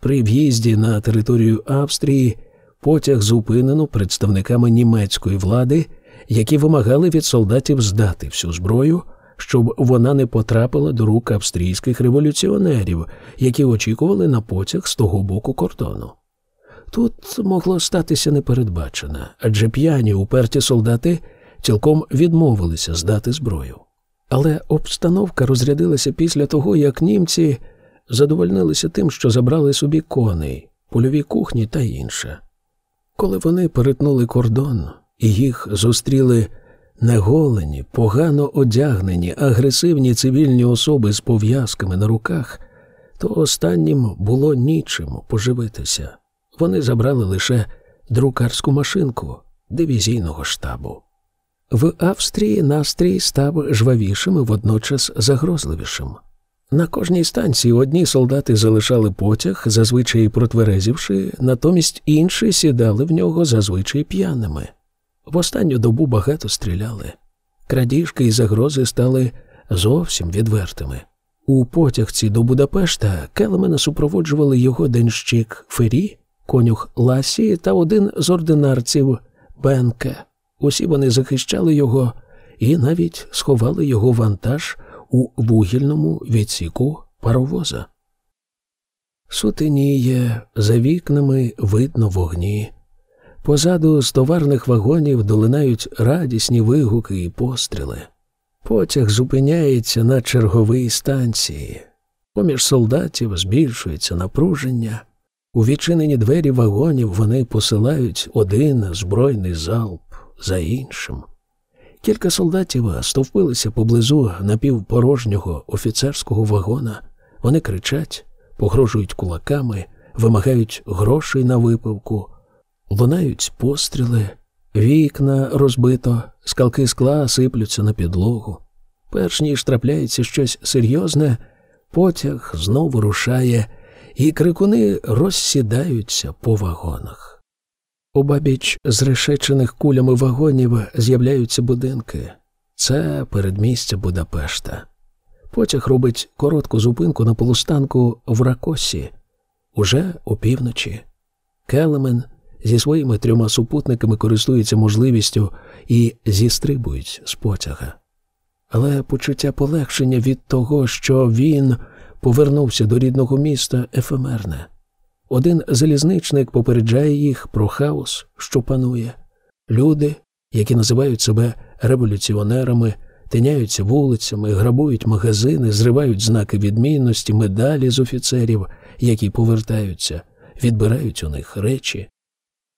При в'їзді на територію Австрії потяг зупинено представниками німецької влади, які вимагали від солдатів здати всю зброю, щоб вона не потрапила до рук австрійських революціонерів, які очікували на потяг з того боку кордону. Тут могло статися непередбачене, адже п'яні уперті солдати цілком відмовилися здати зброю. Але обстановка розрядилася після того, як німці задовольнилися тим, що забрали собі коней, польові кухні та інше. Коли вони перетнули кордон і їх зустріли неголені, погано одягнені, агресивні цивільні особи з пов'язками на руках, то останнім було нічим поживитися. Вони забрали лише друкарську машинку дивізійного штабу. В Австрії настрій став жвавішим і водночас загрозливішим. На кожній станції одні солдати залишали потяг, зазвичай протверезівши, натомість інші сідали в нього зазвичай п'яними. В останню добу багато стріляли. Крадіжки і загрози стали зовсім відвертими. У потягці до Будапешта Келемена супроводжували його денщик Фері, конюх Ласі та один з ординарців Бенке. Усі вони захищали його і навіть сховали його вантаж у вугільному відсіку паровоза. Сутеніє, за вікнами видно вогні. Позаду з товарних вагонів долинають радісні вигуки і постріли. Потяг зупиняється на черговій станції. Поміж солдатів збільшується напруження. У відчинені двері вагонів вони посилають один збройний залп за іншим. Кілька солдатів стовпилися поблизу напівпорожнього офіцерського вагона. Вони кричать, погрожують кулаками, вимагають грошей на випивку, лунають постріли, вікна розбито, скалки скла сиплються на підлогу. Перш ніж трапляється щось серйозне, потяг знову рушає, і крикуни розсідаються по вагонах. Обабіч зрешечених кулями вагонів з'являються будинки. Це передмістя Будапешта. Потяг робить коротку зупинку на полустанку в Ракосі, уже опівночі. Келемен зі своїми трьома супутниками користується можливістю і зістрибують з потяга. Але почуття полегшення від того, що він повернувся до рідного міста ефемерне. Один залізничник попереджає їх про хаос, що панує. Люди, які називають себе революціонерами, тиняються вулицями, грабують магазини, зривають знаки відмінності, медалі з офіцерів, які повертаються, відбирають у них речі.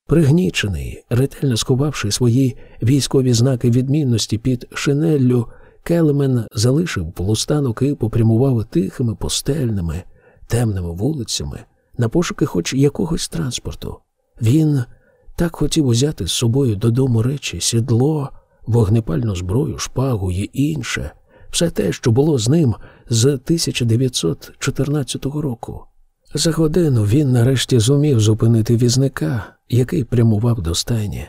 Пригнічений, ретельно сховавши свої військові знаки відмінності під шинеллю, Келемен залишив полустанок і попрямував тихими постельними, темними вулицями на пошуки хоч якогось транспорту. Він так хотів узяти з собою додому речі, сідло, вогнепальну зброю, шпагу і інше, все те, що було з ним з 1914 року. За годину він нарешті зумів зупинити візника, який прямував до стайні.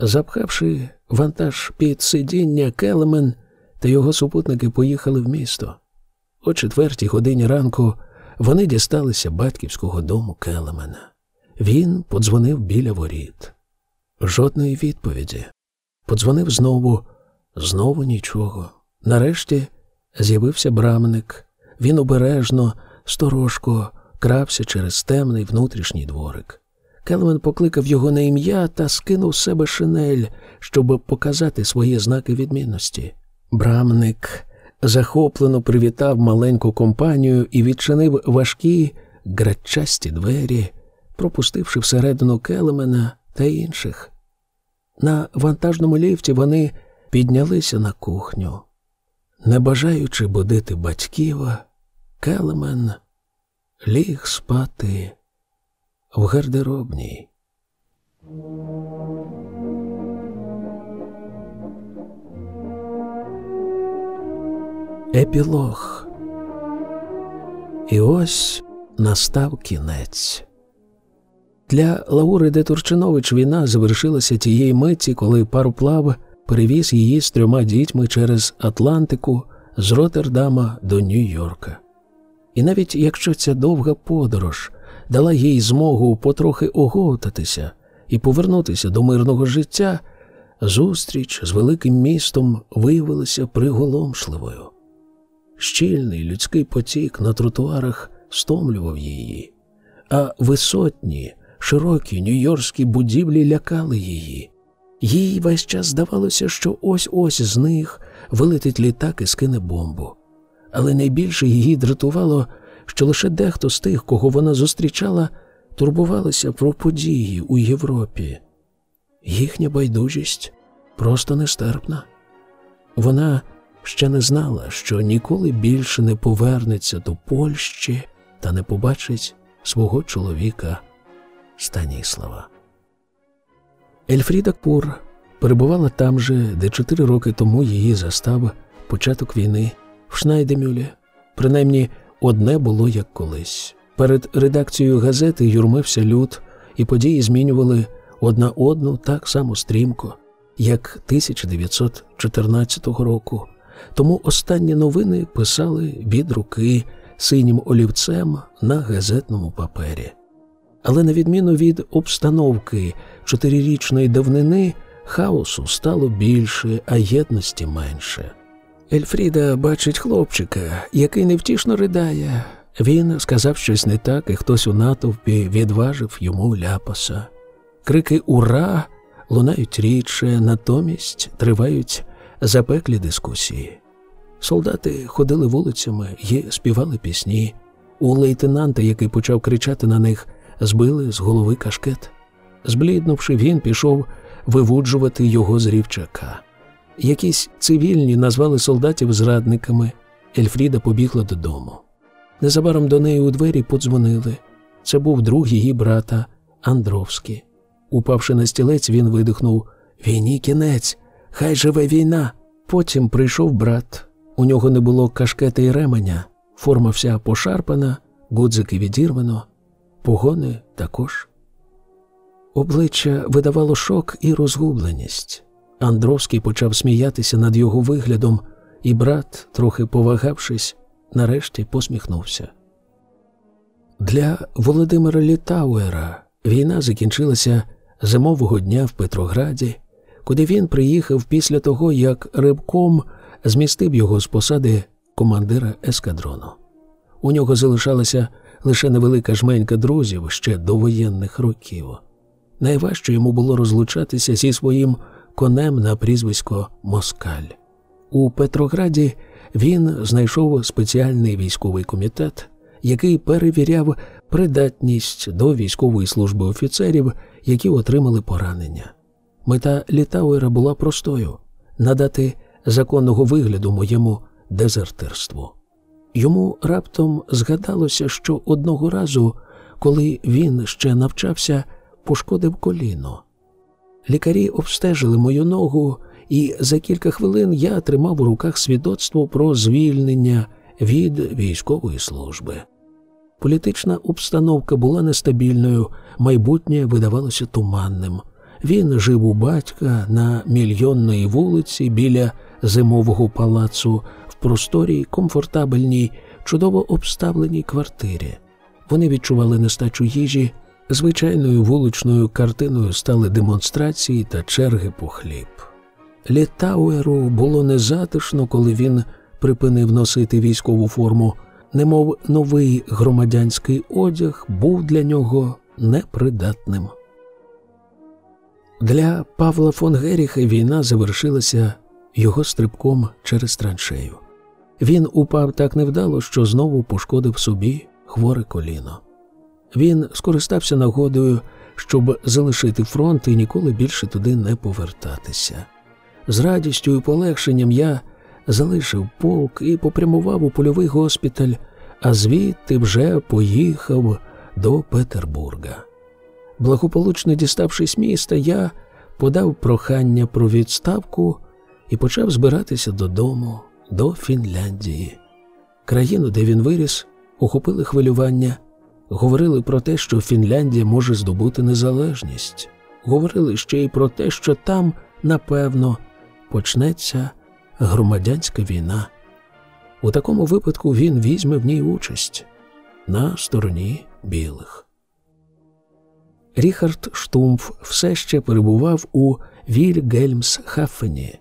Запхавши вантаж під сидіння, Келемен та його супутники поїхали в місто. О четвертій годині ранку вони дісталися батьківського дому Келемена. Він подзвонив біля воріт. Жодної відповіді. Подзвонив знову, знову нічого. Нарешті з'явився брамник. Він обережно, сторожко крався через темний внутрішній дворик. Келмен покликав його на ім'я та скинув з себе шинель, щоб показати свої знаки відмінності. Брамник захоплено привітав маленьку компанію і відчинив важкі грачасті двері, пропустивши всередину Келемена та інших. На вантажному ліфті вони піднялися на кухню. Не бажаючи будити батьків, Келемен ліг спати в гардеробній. Епілог. І ось настав кінець. Для Лаури де Турчинович війна завершилася тієї миті, коли пароплав перевіз її з трьома дітьми через Атлантику з Роттердама до Нью-Йорка. І навіть якщо ця довга подорож дала їй змогу потрохи оговтатися і повернутися до мирного життя, зустріч з великим містом виявилася приголомшливою. Щільний людський потік на тротуарах стомлював її, а висотні, широкі нью-йоркські будівлі лякали її. Їй весь час здавалося, що ось ось з них вилетить літак і скине бомбу. Але найбільше її дратувало, що лише дехто з тих, кого вона зустрічала, турбувалися про події у Європі. Їхня байдужість просто нестерпна. Вона ще не знала, що ніколи більше не повернеться до Польщі та не побачить свого чоловіка Станіслава. Ельфріда Кур перебувала там же, де чотири роки тому її застав початок війни в Шнайдемюлі. Принаймні одне було як колись. Перед редакцією газети юрмився люд, і події змінювали одна одну так само стрімко, як 1914 року. Тому останні новини писали від руки синім олівцем на газетному папері. Але на відміну від обстановки чотирирічної давнини, хаосу стало більше, а єдності менше. Ельфріда бачить хлопчика, який невтішно ридає. Він сказав щось не так, і хтось у натовпі відважив йому ляпаса. Крики Ура лунають рідше, натомість тривають запеклі дискусії. Солдати ходили вулицями і співали пісні. У лейтенанта, який почав кричати на них, збили з голови кашкет. Збліднувши, він пішов вивуджувати його з рівчака. Якісь цивільні назвали солдатів зрадниками. Ельфріда побігла додому. Незабаром до неї у двері подзвонили. Це був друг її брата Андровський. Упавши на стілець, він видихнув Війні кінець, хай живе війна. Потім прийшов брат. У нього не було кашкета і ременя, форма вся пошарпана, гудзики відірвано, погони також. Обличчя видавало шок і розгубленість. Андровський почав сміятися над його виглядом, і брат, трохи повагавшись, нарешті посміхнувся. Для Володимира Літауера війна закінчилася зимового дня в Петрограді, куди він приїхав після того, як рибком змістив його з посади командира ескадрону. У нього залишалася лише невелика жменька друзів ще до воєнних років. Найважче йому було розлучатися зі своїм конем на прізвисько Москаль. У Петрограді він знайшов спеціальний військовий комітет, який перевіряв придатність до військової служби офіцерів, які отримали поранення. Мета Літауера була простою надати законного вигляду моєму дезертирству. Йому раптом згадалося, що одного разу, коли він ще навчався, пошкодив коліно. Лікарі обстежили мою ногу, і за кілька хвилин я тримав у руках свідоцтво про звільнення від військової служби. Політична обстановка була нестабільною, майбутнє видавалося туманним. Він жив у батька на мільйонної вулиці біля зимового палацу в просторій, комфортабельній, чудово обставленій квартирі. Вони відчували нестачу їжі. Звичайною вуличною картиною стали демонстрації та черги по хліб. Літауеру було незатишно, коли він припинив носити військову форму, немов новий громадянський одяг був для нього непридатним. Для Павла фон Геріха війна завершилася його стрибком через траншею. Він упав так невдало, що знову пошкодив собі хворе коліно. Він скористався нагодою, щоб залишити фронт і ніколи більше туди не повертатися. З радістю і полегшенням я залишив полк і попрямував у польовий госпіталь, а звідти вже поїхав до Петербурга. Благополучно діставшись міста, я подав прохання про відставку і почав збиратися додому, до Фінляндії. Країну, де він виріс, охопили хвилювання. Говорили про те, що Фінляндія може здобути незалежність. Говорили ще й про те, що там, напевно, почнеться громадянська війна. у такому випадку він візьме в ній участь на стороні білих. Ріхард Штумф все ще перебував у Вільгельмсхафені.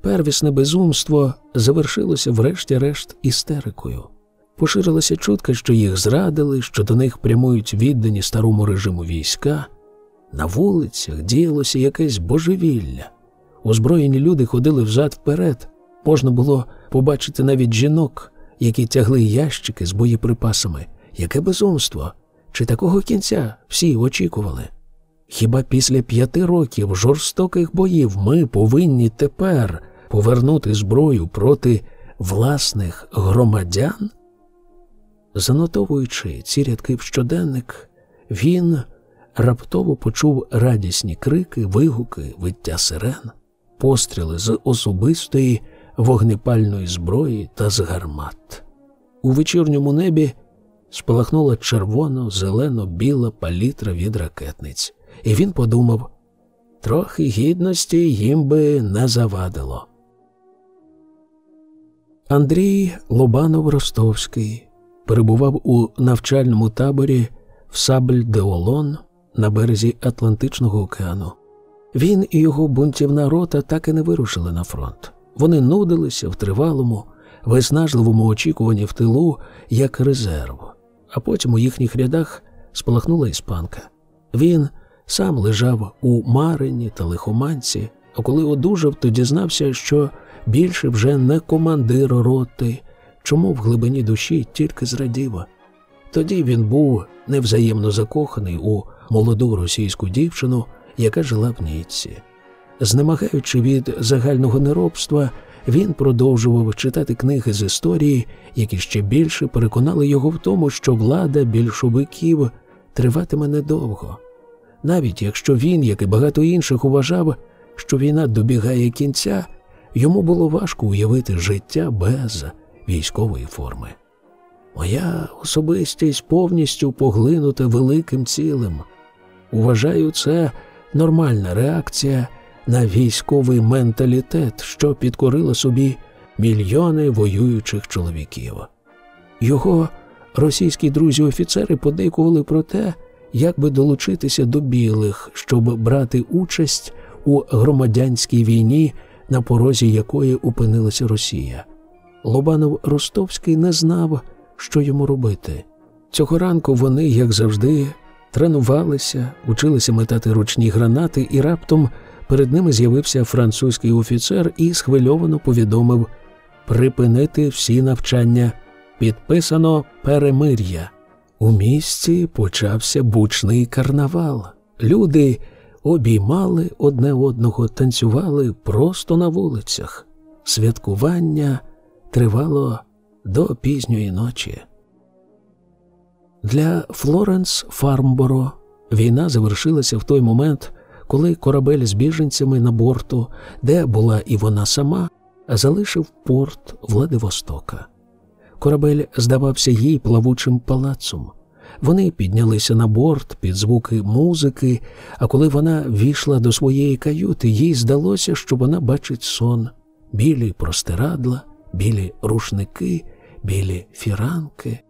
Первісне безумство завершилося врешті-решт істерикою. Поширилася чутка, що їх зрадили, що до них прямують віддані старому режиму війська. На вулицях діялося якесь божевілля. Озброєні люди ходили взад вперед. Можна було побачити навіть жінок, які тягли ящики з боєприпасами. Яке безумство! Чи такого кінця всі очікували? Хіба після п'яти років жорстоких боїв ми повинні тепер повернути зброю проти власних громадян? Занотовуючи ці рядки в щоденник, він раптово почув радісні крики, вигуки, виття сирен, постріли з особистої вогнепальної зброї та з гармат. У вечірньому небі спалахнула червоно, зелено, біла палітра від ракетниць, і він подумав трохи гідності їм би не завадило. Андрій Лобанов Ростовський перебував у навчальному таборі в Сабль де Олон на березі Атлантичного океану. Він і його бунтівна рота так і не вирушили на фронт. Вони нудилися в тривалому, виснажливому очікуванні в тилу як резерв, а потім у їхніх рядах спалахнула іспанка. Він сам лежав у Марині та лихоманці, а коли одужав, то дізнався, що більше вже не командир роти, чому в глибині душі тільки зрадіва. Тоді він був невзаємно закоханий у молоду російську дівчину, яка жила в Ніцці. Знемагаючи від загального неробства, він продовжував читати книги з історії, які ще більше переконали його в тому, що влада більшовиків триватиме недовго. Навіть якщо він, як і багато інших, вважав, що війна добігає кінця, йому було важко уявити життя без військової форми. Моя особистість повністю поглинута великим цілим. Вважаю, це нормальна реакція на військовий менталітет, що підкорила собі мільйони воюючих чоловіків. Його російські друзі-офіцери подейкували про те, як би долучитися до білих, щоб брати участь у громадянській війні, на порозі якої опинилася Росія. Лобанов Ростовський не знав, що йому робити. Цього ранку вони, як завжди, тренувалися, училися метати ручні гранати, і раптом перед ними з'явився французький офіцер і схвильовано повідомив припинити всі навчання. Підписано перемир'я. У місті почався бучний карнавал. Люди обіймали одне одного, танцювали просто на вулицях. Святкування тривало до пізньої ночі. Для Флоренс Фармборо війна завершилася в той момент, коли корабель з біженцями на борту, де була і вона сама, залишив порт Владивостока. Корабель здавався їй плавучим палацом. Вони піднялися на борт під звуки музики, а коли вона війшла до своєї каюти, їй здалося, що вона бачить сон, білі простирадла, білі рушники, білі фіранки.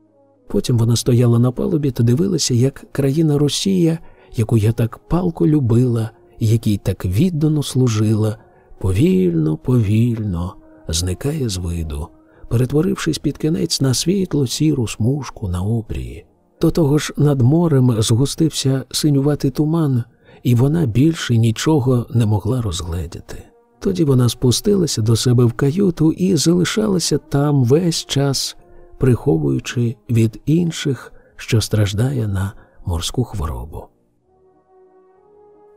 Потім вона стояла на палубі та дивилася, як країна Росія, яку я так палко любила, якій так віддано служила, повільно, повільно зникає з виду, перетворившись під кінець на світло сіру смужку на обрії. До того ж над морем згустився синюватий туман, і вона більше нічого не могла розгледіти. Тоді вона спустилася до себе в каюту і залишалася там весь час, приховуючи від інших, що страждає на морську хворобу.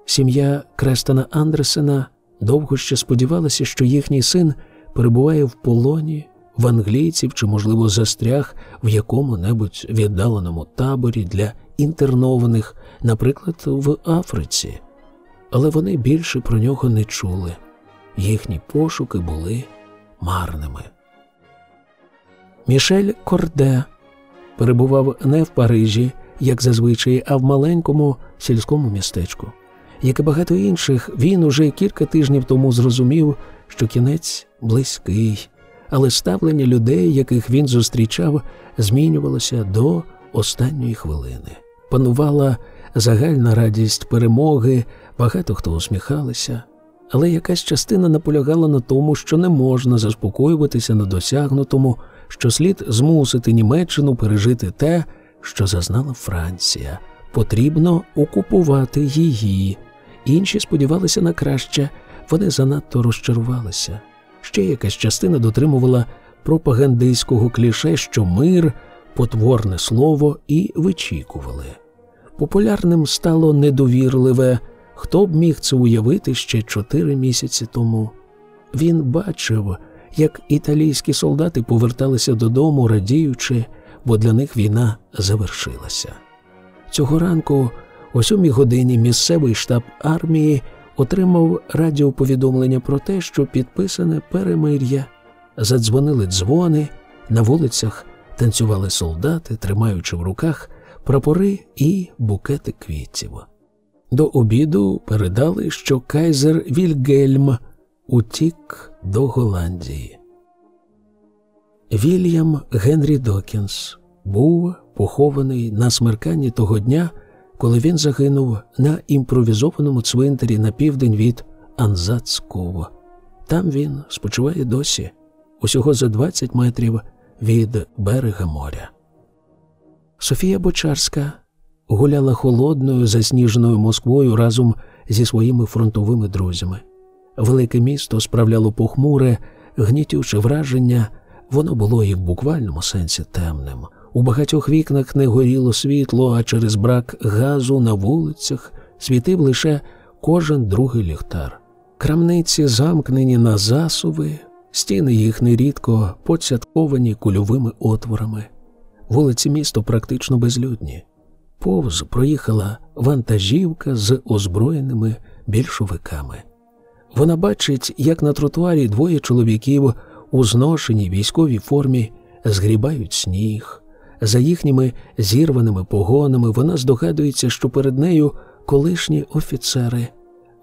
Сім'я Крестана Андресена довго ще сподівалася, що їхній син перебуває в полоні в англійців чи, можливо, застряг в якому-небудь віддаленому таборі для інтернованих, наприклад, в Африці. Але вони більше про нього не чули. Їхні пошуки були марними. Мішель Корде перебував не в Парижі, як зазвичай, а в маленькому сільському містечку. Як і багато інших, він уже кілька тижнів тому зрозумів, що кінець близький, але ставлення людей, яких він зустрічав, змінювалося до останньої хвилини. Панувала загальна радість перемоги, багато хто усміхалися, але якась частина наполягала на тому, що не можна заспокоюватися на досягнутому, що слід змусити Німеччину пережити те, що зазнала Франція. Потрібно окупувати її. Інші сподівалися на краще, вони занадто розчарувалися. Ще якась частина дотримувала пропагандистського кліше, що мир, потворне слово, і вичікували. Популярним стало недовірливе, хто б міг це уявити ще чотири місяці тому. Він бачив, як італійські солдати поверталися додому, радіючи, бо для них війна завершилася. Цього ранку, о сьомій годині, місцевий штаб армії отримав радіоповідомлення про те, що підписане перемир'я. Задзвонили дзвони, на вулицях танцювали солдати, тримаючи в руках прапори і букети квітів. До обіду передали, що кайзер Вільгельм утік до Голландії. Вільям Генрі Докінс був похований на смерканні того дня, коли він загинув на імпровізованому цвинтарі на південь від Анзацького. Там він спочиває досі, усього за 20 метрів від берега моря. Софія Бочарська гуляла холодною засніженою Москвою разом зі своїми фронтовими друзями. Велике місто справляло похмуре, гнітюче враження, воно було і в буквальному сенсі темним. У багатьох вікнах не горіло світло, а через брак газу на вулицях світив лише кожен другий ліхтар. Крамниці замкнені на засуви, стіни їх нерідко поцятковані кульовими отворами. Вулиці місто практично безлюдні. Повз проїхала вантажівка з озброєними більшовиками. Вона бачить, як на тротуарі двоє чоловіків у зношеній військовій формі згрібають сніг. За їхніми зірваними погонами вона здогадується, що перед нею колишні офіцери.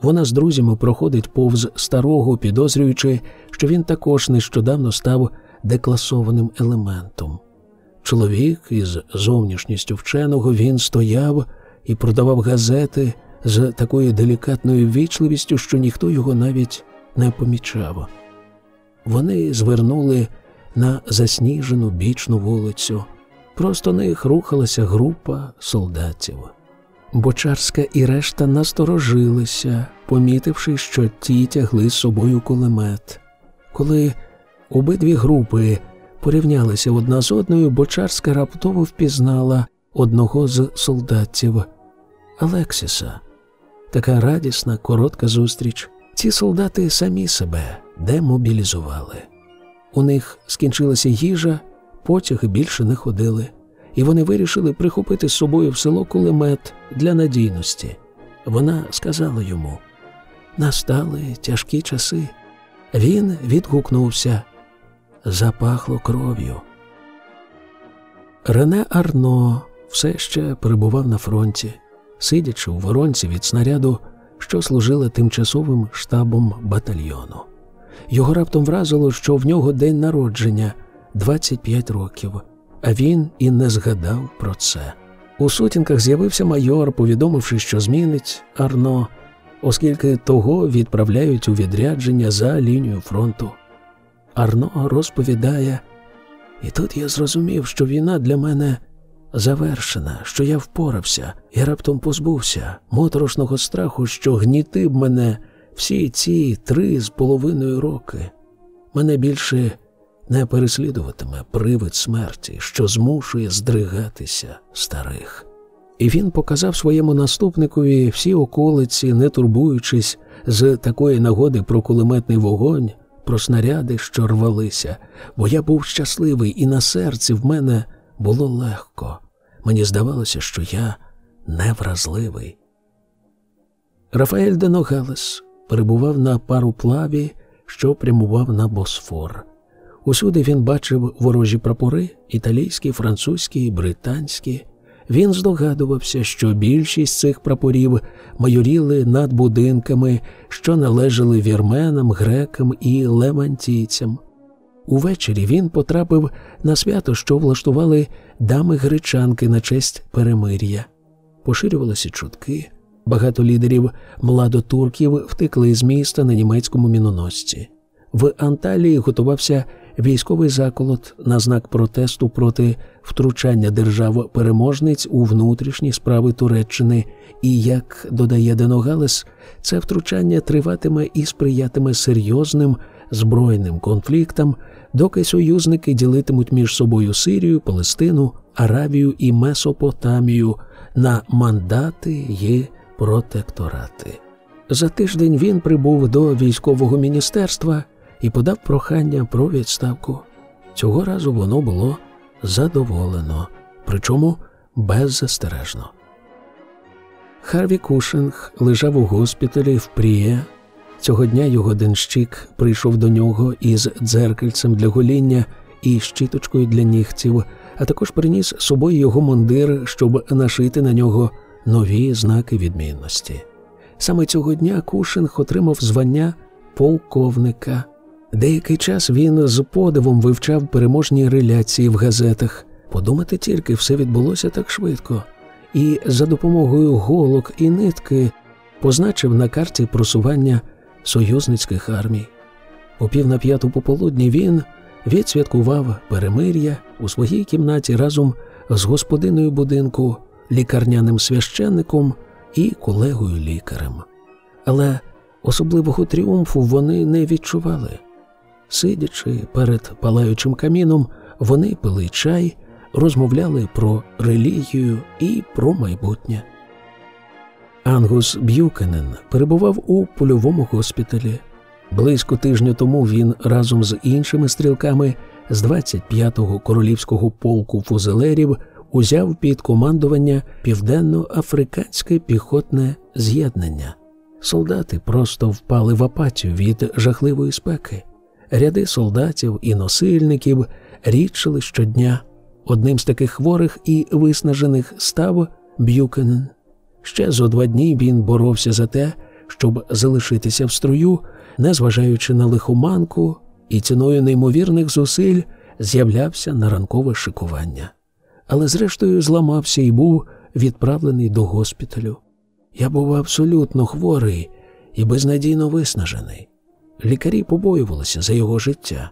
Вона з друзями проходить повз старого, підозрюючи, що він також нещодавно став декласованим елементом. Чоловік із зовнішністю вченого він стояв і продавав газети з такою делікатною ввічливістю, що ніхто його навіть не помічав. Вони звернули на засніжену бічну вулицю. Просто них рухалася група солдатів. Бочарська і решта насторожилися, помітивши, що ті тягли з собою кулемет. Коли обидві групи порівнялися одна з одною, Бочарська раптово впізнала одного з солдатів Алексіса. Така радісна, коротка зустріч. Ці солдати самі себе демобілізували. У них скінчилася їжа, потяги більше не ходили, і вони вирішили прихопити з собою в село кулемет для надійності. Вона сказала йому: настали тяжкі часи. Він відгукнувся запахло кров'ю. Рене Арно все ще перебував на фронті, сидячи у воронці від снаряду, що служила тимчасовим штабом батальйону. Його раптом вразило, що в нього день народження 25 років, а він і не згадав про це. У сутінках з'явився майор, повідомивши, що змінить Арно, оскільки того відправляють у відрядження за лінію фронту. Арно розповідає, і тут я зрозумів, що війна для мене завершена, що я впорався і раптом позбувся моторошного страху, що гнітив мене всі ці три з половиною роки. Мене більше не переслідуватиме привид смерті, що змушує здригатися старих. І він показав своєму наступникові всі околиці, не турбуючись з такої нагоди про кулеметний вогонь про снаряди, що рвалися, бо я був щасливий, і на серці в мене було легко. Мені здавалося, що я невразливий. Рафаель де Ногалес перебував на пароплаві, що прямував на Босфор. Усюди він бачив ворожі прапори італійські, французькі, британські. Він здогадувався, що більшість цих прапорів майоріли над будинками, що належали вірменам, грекам і лемантійцям. Увечері він потрапив на свято, що влаштували дами гречанки на честь перемир'я. Поширювалися чутки. Багато лідерів младотурків втекли з міста на німецькому міноносці. В Анталії готувався військовий заколот на знак протесту проти втручання держав переможниць у внутрішні справи Туреччини, і, як додає Деногалес, це втручання триватиме і сприятиме серйозним збройним конфліктам, доки союзники ділитимуть між собою Сирію, Палестину, Аравію і Месопотамію на мандати і протекторати. За тиждень він прибув до військового міністерства і подав прохання про відставку. Цього разу воно було задоволено, причому беззастережно. Харві Кушинг лежав у госпіталі в Пріє. Цього дня його денщик прийшов до нього із дзеркальцем для гоління і щіточкою для нігтів, а також приніс з собою його мундир, щоб нашити на нього нові знаки відмінності. Саме цього дня Кушинг отримав звання полковника. Деякий час він з подивом вивчав переможні реляції в газетах. Подумати тільки, все відбулося так швидко, і за допомогою голок і нитки позначив на карті просування союзницьких армій. О пів на п'яту пополудні він відсвяткував перемир'я у своїй кімнаті разом з господиною будинку, лікарняним священником і колегою лікарем. Але особливого тріумфу вони не відчували. Сидячи перед палаючим каміном, вони пили чай, розмовляли про релігію і про майбутнє. Ангус Б'юкенен перебував у польовому госпіталі. Близько тижня тому він разом з іншими стрілками з 25-го королівського полку фузелерів узяв під командування південно-африканське піхотне з'єднання. Солдати просто впали в апатію від жахливої спеки. Ряди солдатів і носильників рідшили щодня. Одним з таких хворих і виснажених став Б'юкенен. Ще зо два дні він боровся за те, щоб залишитися в строю, незважаючи на лихоманку, і ціною неймовірних зусиль з'являвся на ранкове шикування. Але, зрештою, зламався і був відправлений до госпіталю. Я був абсолютно хворий і безнадійно виснажений. Лікарі побоювалися за його життя.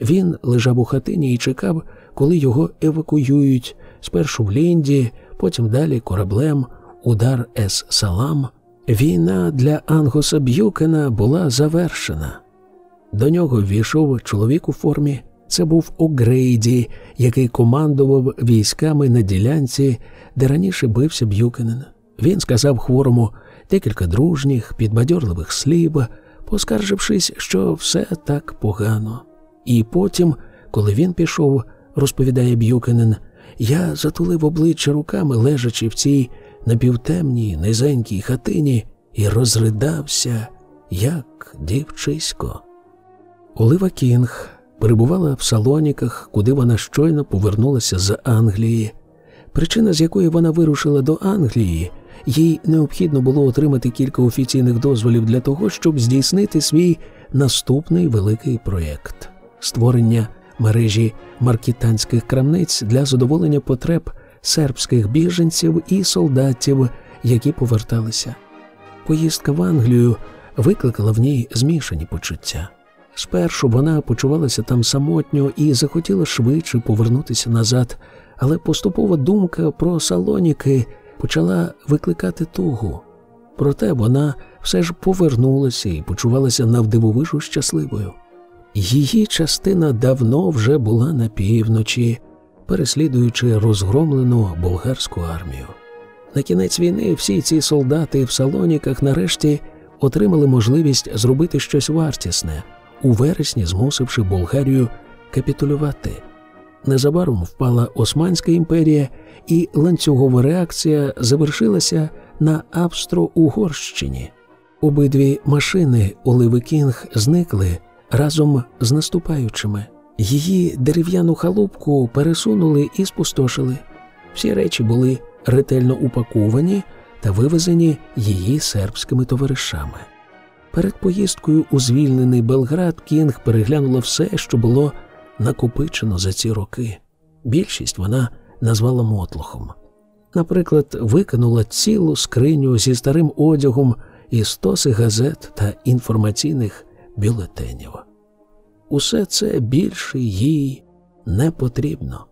Він лежав у хатині і чекав, коли його евакуюють спершу в Лінді, потім далі кораблем удар ес Салам. Війна для Ангоса Б'юкена була завершена. До нього ввійшов чоловік у формі. Це був Огрейді, який командував військами на ділянці, де раніше бився Б'юкенен. Він сказав хворому декілька дружніх, підбадьорливих слів, поскаржившись, що все так погано. І потім, коли він пішов, розповідає Б'юкенен, я затулив обличчя руками, лежачи в цій напівтемній, низенькій хатині, і розридався, як дівчисько. Олива Кінг перебувала в Салоніках, куди вона щойно повернулася з Англії. Причина, з якої вона вирушила до Англії, їй необхідно було отримати кілька офіційних дозволів для того, щоб здійснити свій наступний великий проєкт створення мережі маркітанських крамниць для задоволення потреб сербських біженців і солдатів, які поверталися. Поїздка в Англію викликала в ній змішані почуття. Спершу вона почувалася там самотньо і захотіла швидше повернутися назад, але поступова думка про салоніки почала викликати тугу. Проте вона все ж повернулася і почувалася навдивовижу щасливою. Її частина давно вже була на півночі, переслідуючи розгромлену болгарську армію. На кінець війни всі ці солдати в салоніках нарешті отримали можливість зробити щось вартісне, у вересні змусивши Болгарію капітулювати. Незабаром впала Османська імперія, і ланцюгова реакція завершилася на Австро-Угорщині. Обидві машини Оливи Кінг зникли разом з наступаючими. Її дерев'яну халупку пересунули і спустошили. Всі речі були ретельно упаковані та вивезені її сербськими товаришами. Перед поїздкою у звільнений Белград Кінг переглянула все, що було накопичено за ці роки. Більшість вона назвала мотлохом. Наприклад, викинула цілу скриню зі старим одягом і стоси газет та інформаційних бюлетенів. Усе це більше їй не потрібно.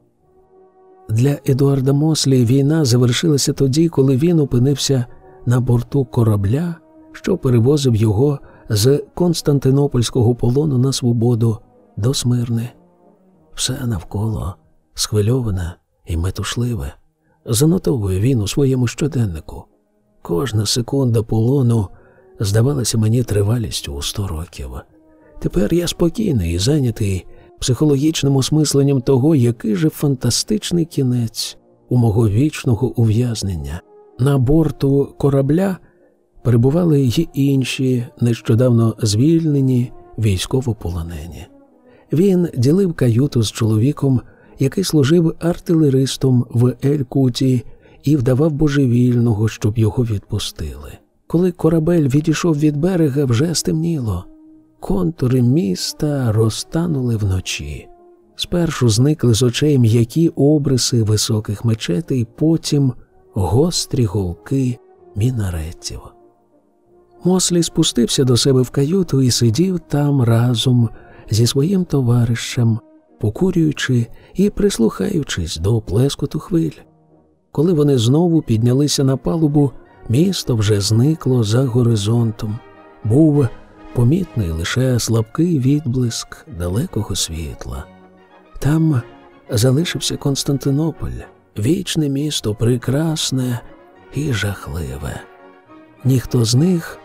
Для Едуарда Мослі війна завершилася тоді, коли він опинився на борту корабля, що перевозив його з Константинопольського полону на свободу до Смирни. Все навколо схвильоване і метушливе. Занотовує він у своєму щоденнику. Кожна секунда полону здавалася мені тривалістю у сто років. Тепер я спокійний і зайнятий психологічним осмисленням того, який же фантастичний кінець у мого вічного ув'язнення. На борту корабля перебували й інші нещодавно звільнені військовополонені. Він ділив каюту з чоловіком, який служив артилеристом в Ель-Куті і вдавав божевільного, щоб його відпустили. Коли корабель відійшов від берега, вже стемніло. Контури міста розтанули вночі. Спершу зникли з очей м'які обриси високих мечетей, потім гострі голки мінаретів. Мослі спустився до себе в каюту і сидів там разом зі своїм товаришем, покурюючи і прислухаючись до плескоту хвиль. Коли вони знову піднялися на палубу, місто вже зникло за горизонтом. Був помітний лише слабкий відблиск далекого світла. Там залишився Константинополь, вічне місто прекрасне і жахливе. Ніхто з них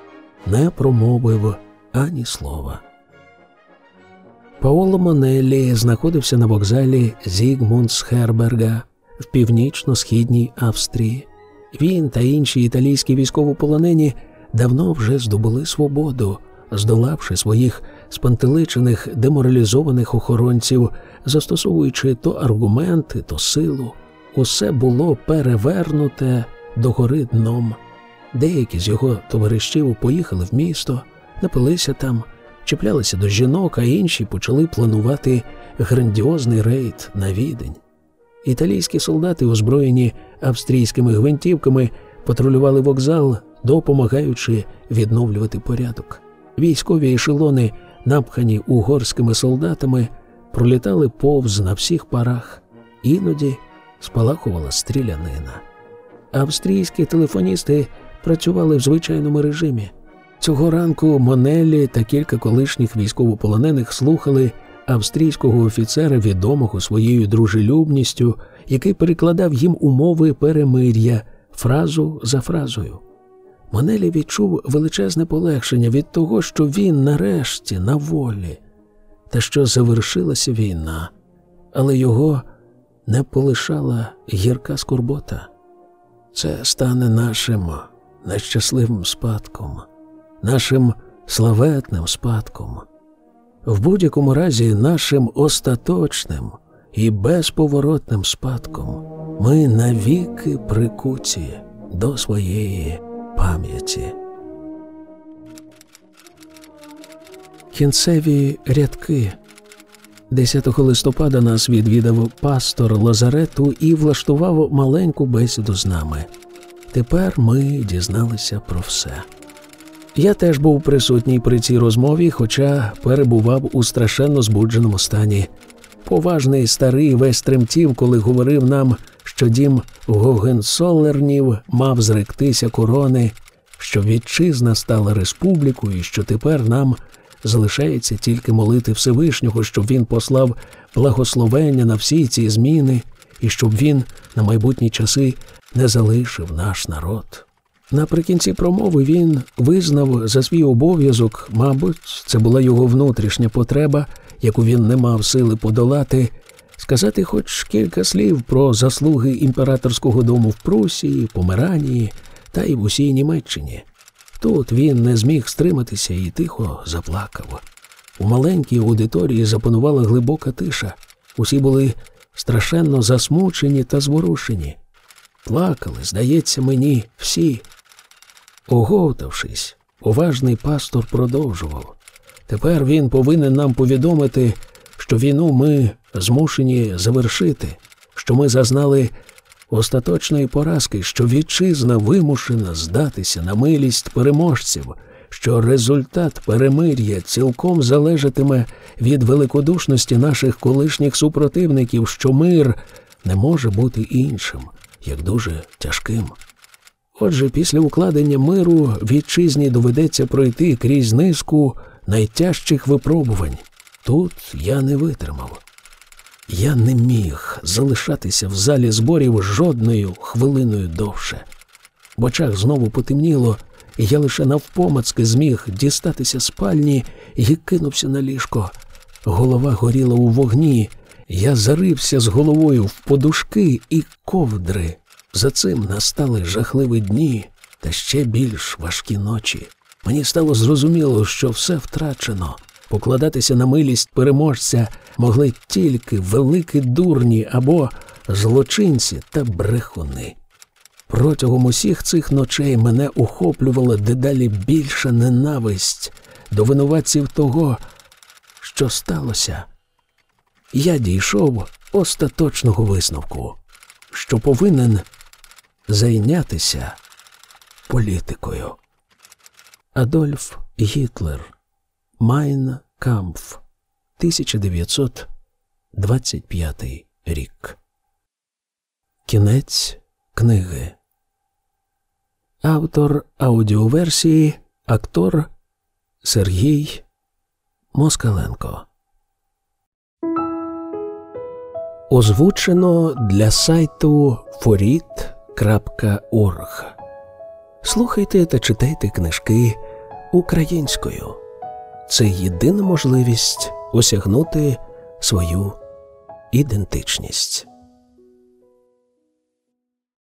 не промовив ані слова. Паоло Монеллі знаходився на вокзалі Зігмундсхерберга в північно-східній Австрії. Він та інші італійські військовополонені давно вже здобули свободу, здолавши своїх спантеличених деморалізованих охоронців, застосовуючи то аргументи, то силу. Усе було перевернуте догори дном. Деякі з його товаришів поїхали в місто, напилися там, чіплялися до жінок, а інші почали планувати грандіозний рейд на відень. Італійські солдати, озброєні австрійськими гвинтівками, патрулювали вокзал, допомагаючи відновлювати порядок. Військові ешелони, напхані угорськими солдатами, пролітали повз на всіх парах, іноді спалахувала стрілянина. Австрійські телефоністи працювали в звичайному режимі. Цього ранку Монеллі та кілька колишніх військовополонених слухали австрійського офіцера, відомого своєю дружелюбністю, який перекладав їм умови перемир'я фразу за фразою. Монелі відчув величезне полегшення від того, що він нарешті на волі, та що завершилася війна, але його не полишала гірка скорбота. Це стане нашим нещасливим спадком, нашим славетним спадком, в будь-якому разі нашим остаточним і безповоротним спадком ми навіки прикуті до своєї пам'яті. Кінцеві рядки 10 листопада нас відвідав пастор Лазарету і влаштував маленьку бесіду з нами. Тепер ми дізналися про все. Я теж був присутній при цій розмові, хоча перебував у страшенно збудженому стані. Поважний старий весь тремтів, коли говорив нам, що дім Гогенсолернів мав зректися корони, що вітчизна стала республікою, і що тепер нам залишається тільки молити Всевишнього, щоб він послав благословення на всі ці зміни, і щоб він на майбутні часи не залишив наш народ. Наприкінці промови він визнав за свій обов'язок, мабуть, це була його внутрішня потреба, яку він не мав сили подолати, сказати хоч кілька слів про заслуги імператорського дому в Прусії, Померанії та й в усій Німеччині. Тут він не зміг стриматися і тихо заплакав. У маленькій аудиторії запанувала глибока тиша. Усі були страшенно засмучені та зворушені. Плакали, здається мені, всі. Оговтавшись, уважний пастор продовжував. Тепер він повинен нам повідомити, що війну ми змушені завершити, що ми зазнали остаточної поразки, що вітчизна вимушена здатися на милість переможців, що результат перемир'я цілком залежатиме від великодушності наших колишніх супротивників, що мир не може бути іншим, як дуже тяжким. Отже, після укладення миру вітчизні доведеться пройти крізь низку найтяжчих випробувань. Тут я не витримав. Я не міг залишатися в залі зборів жодною хвилиною довше. В очах знову потемніло, і я лише навпомацки зміг дістатися спальні і кинувся на ліжко. Голова горіла у вогні. Я зарився з головою в подушки і ковдри. За цим настали жахливі дні та ще більш важкі ночі. Мені стало зрозуміло, що все втрачено. Покладатися на милість переможця могли тільки великі дурні або злочинці та брехуни. Протягом усіх цих ночей мене охоплювала дедалі більша ненависть до винуватців того, що сталося. Я дійшов остаточного висновку, що повинен зайнятися політикою. Адольф Гітлер Майн Кампф 1925 рік. Кінець книги. Автор аудіоверсії актор Сергій Москаленко. Озвучено для сайту forit.org. Слухайте та читайте книжки українською. Це єдина можливість осягнути свою ідентичність.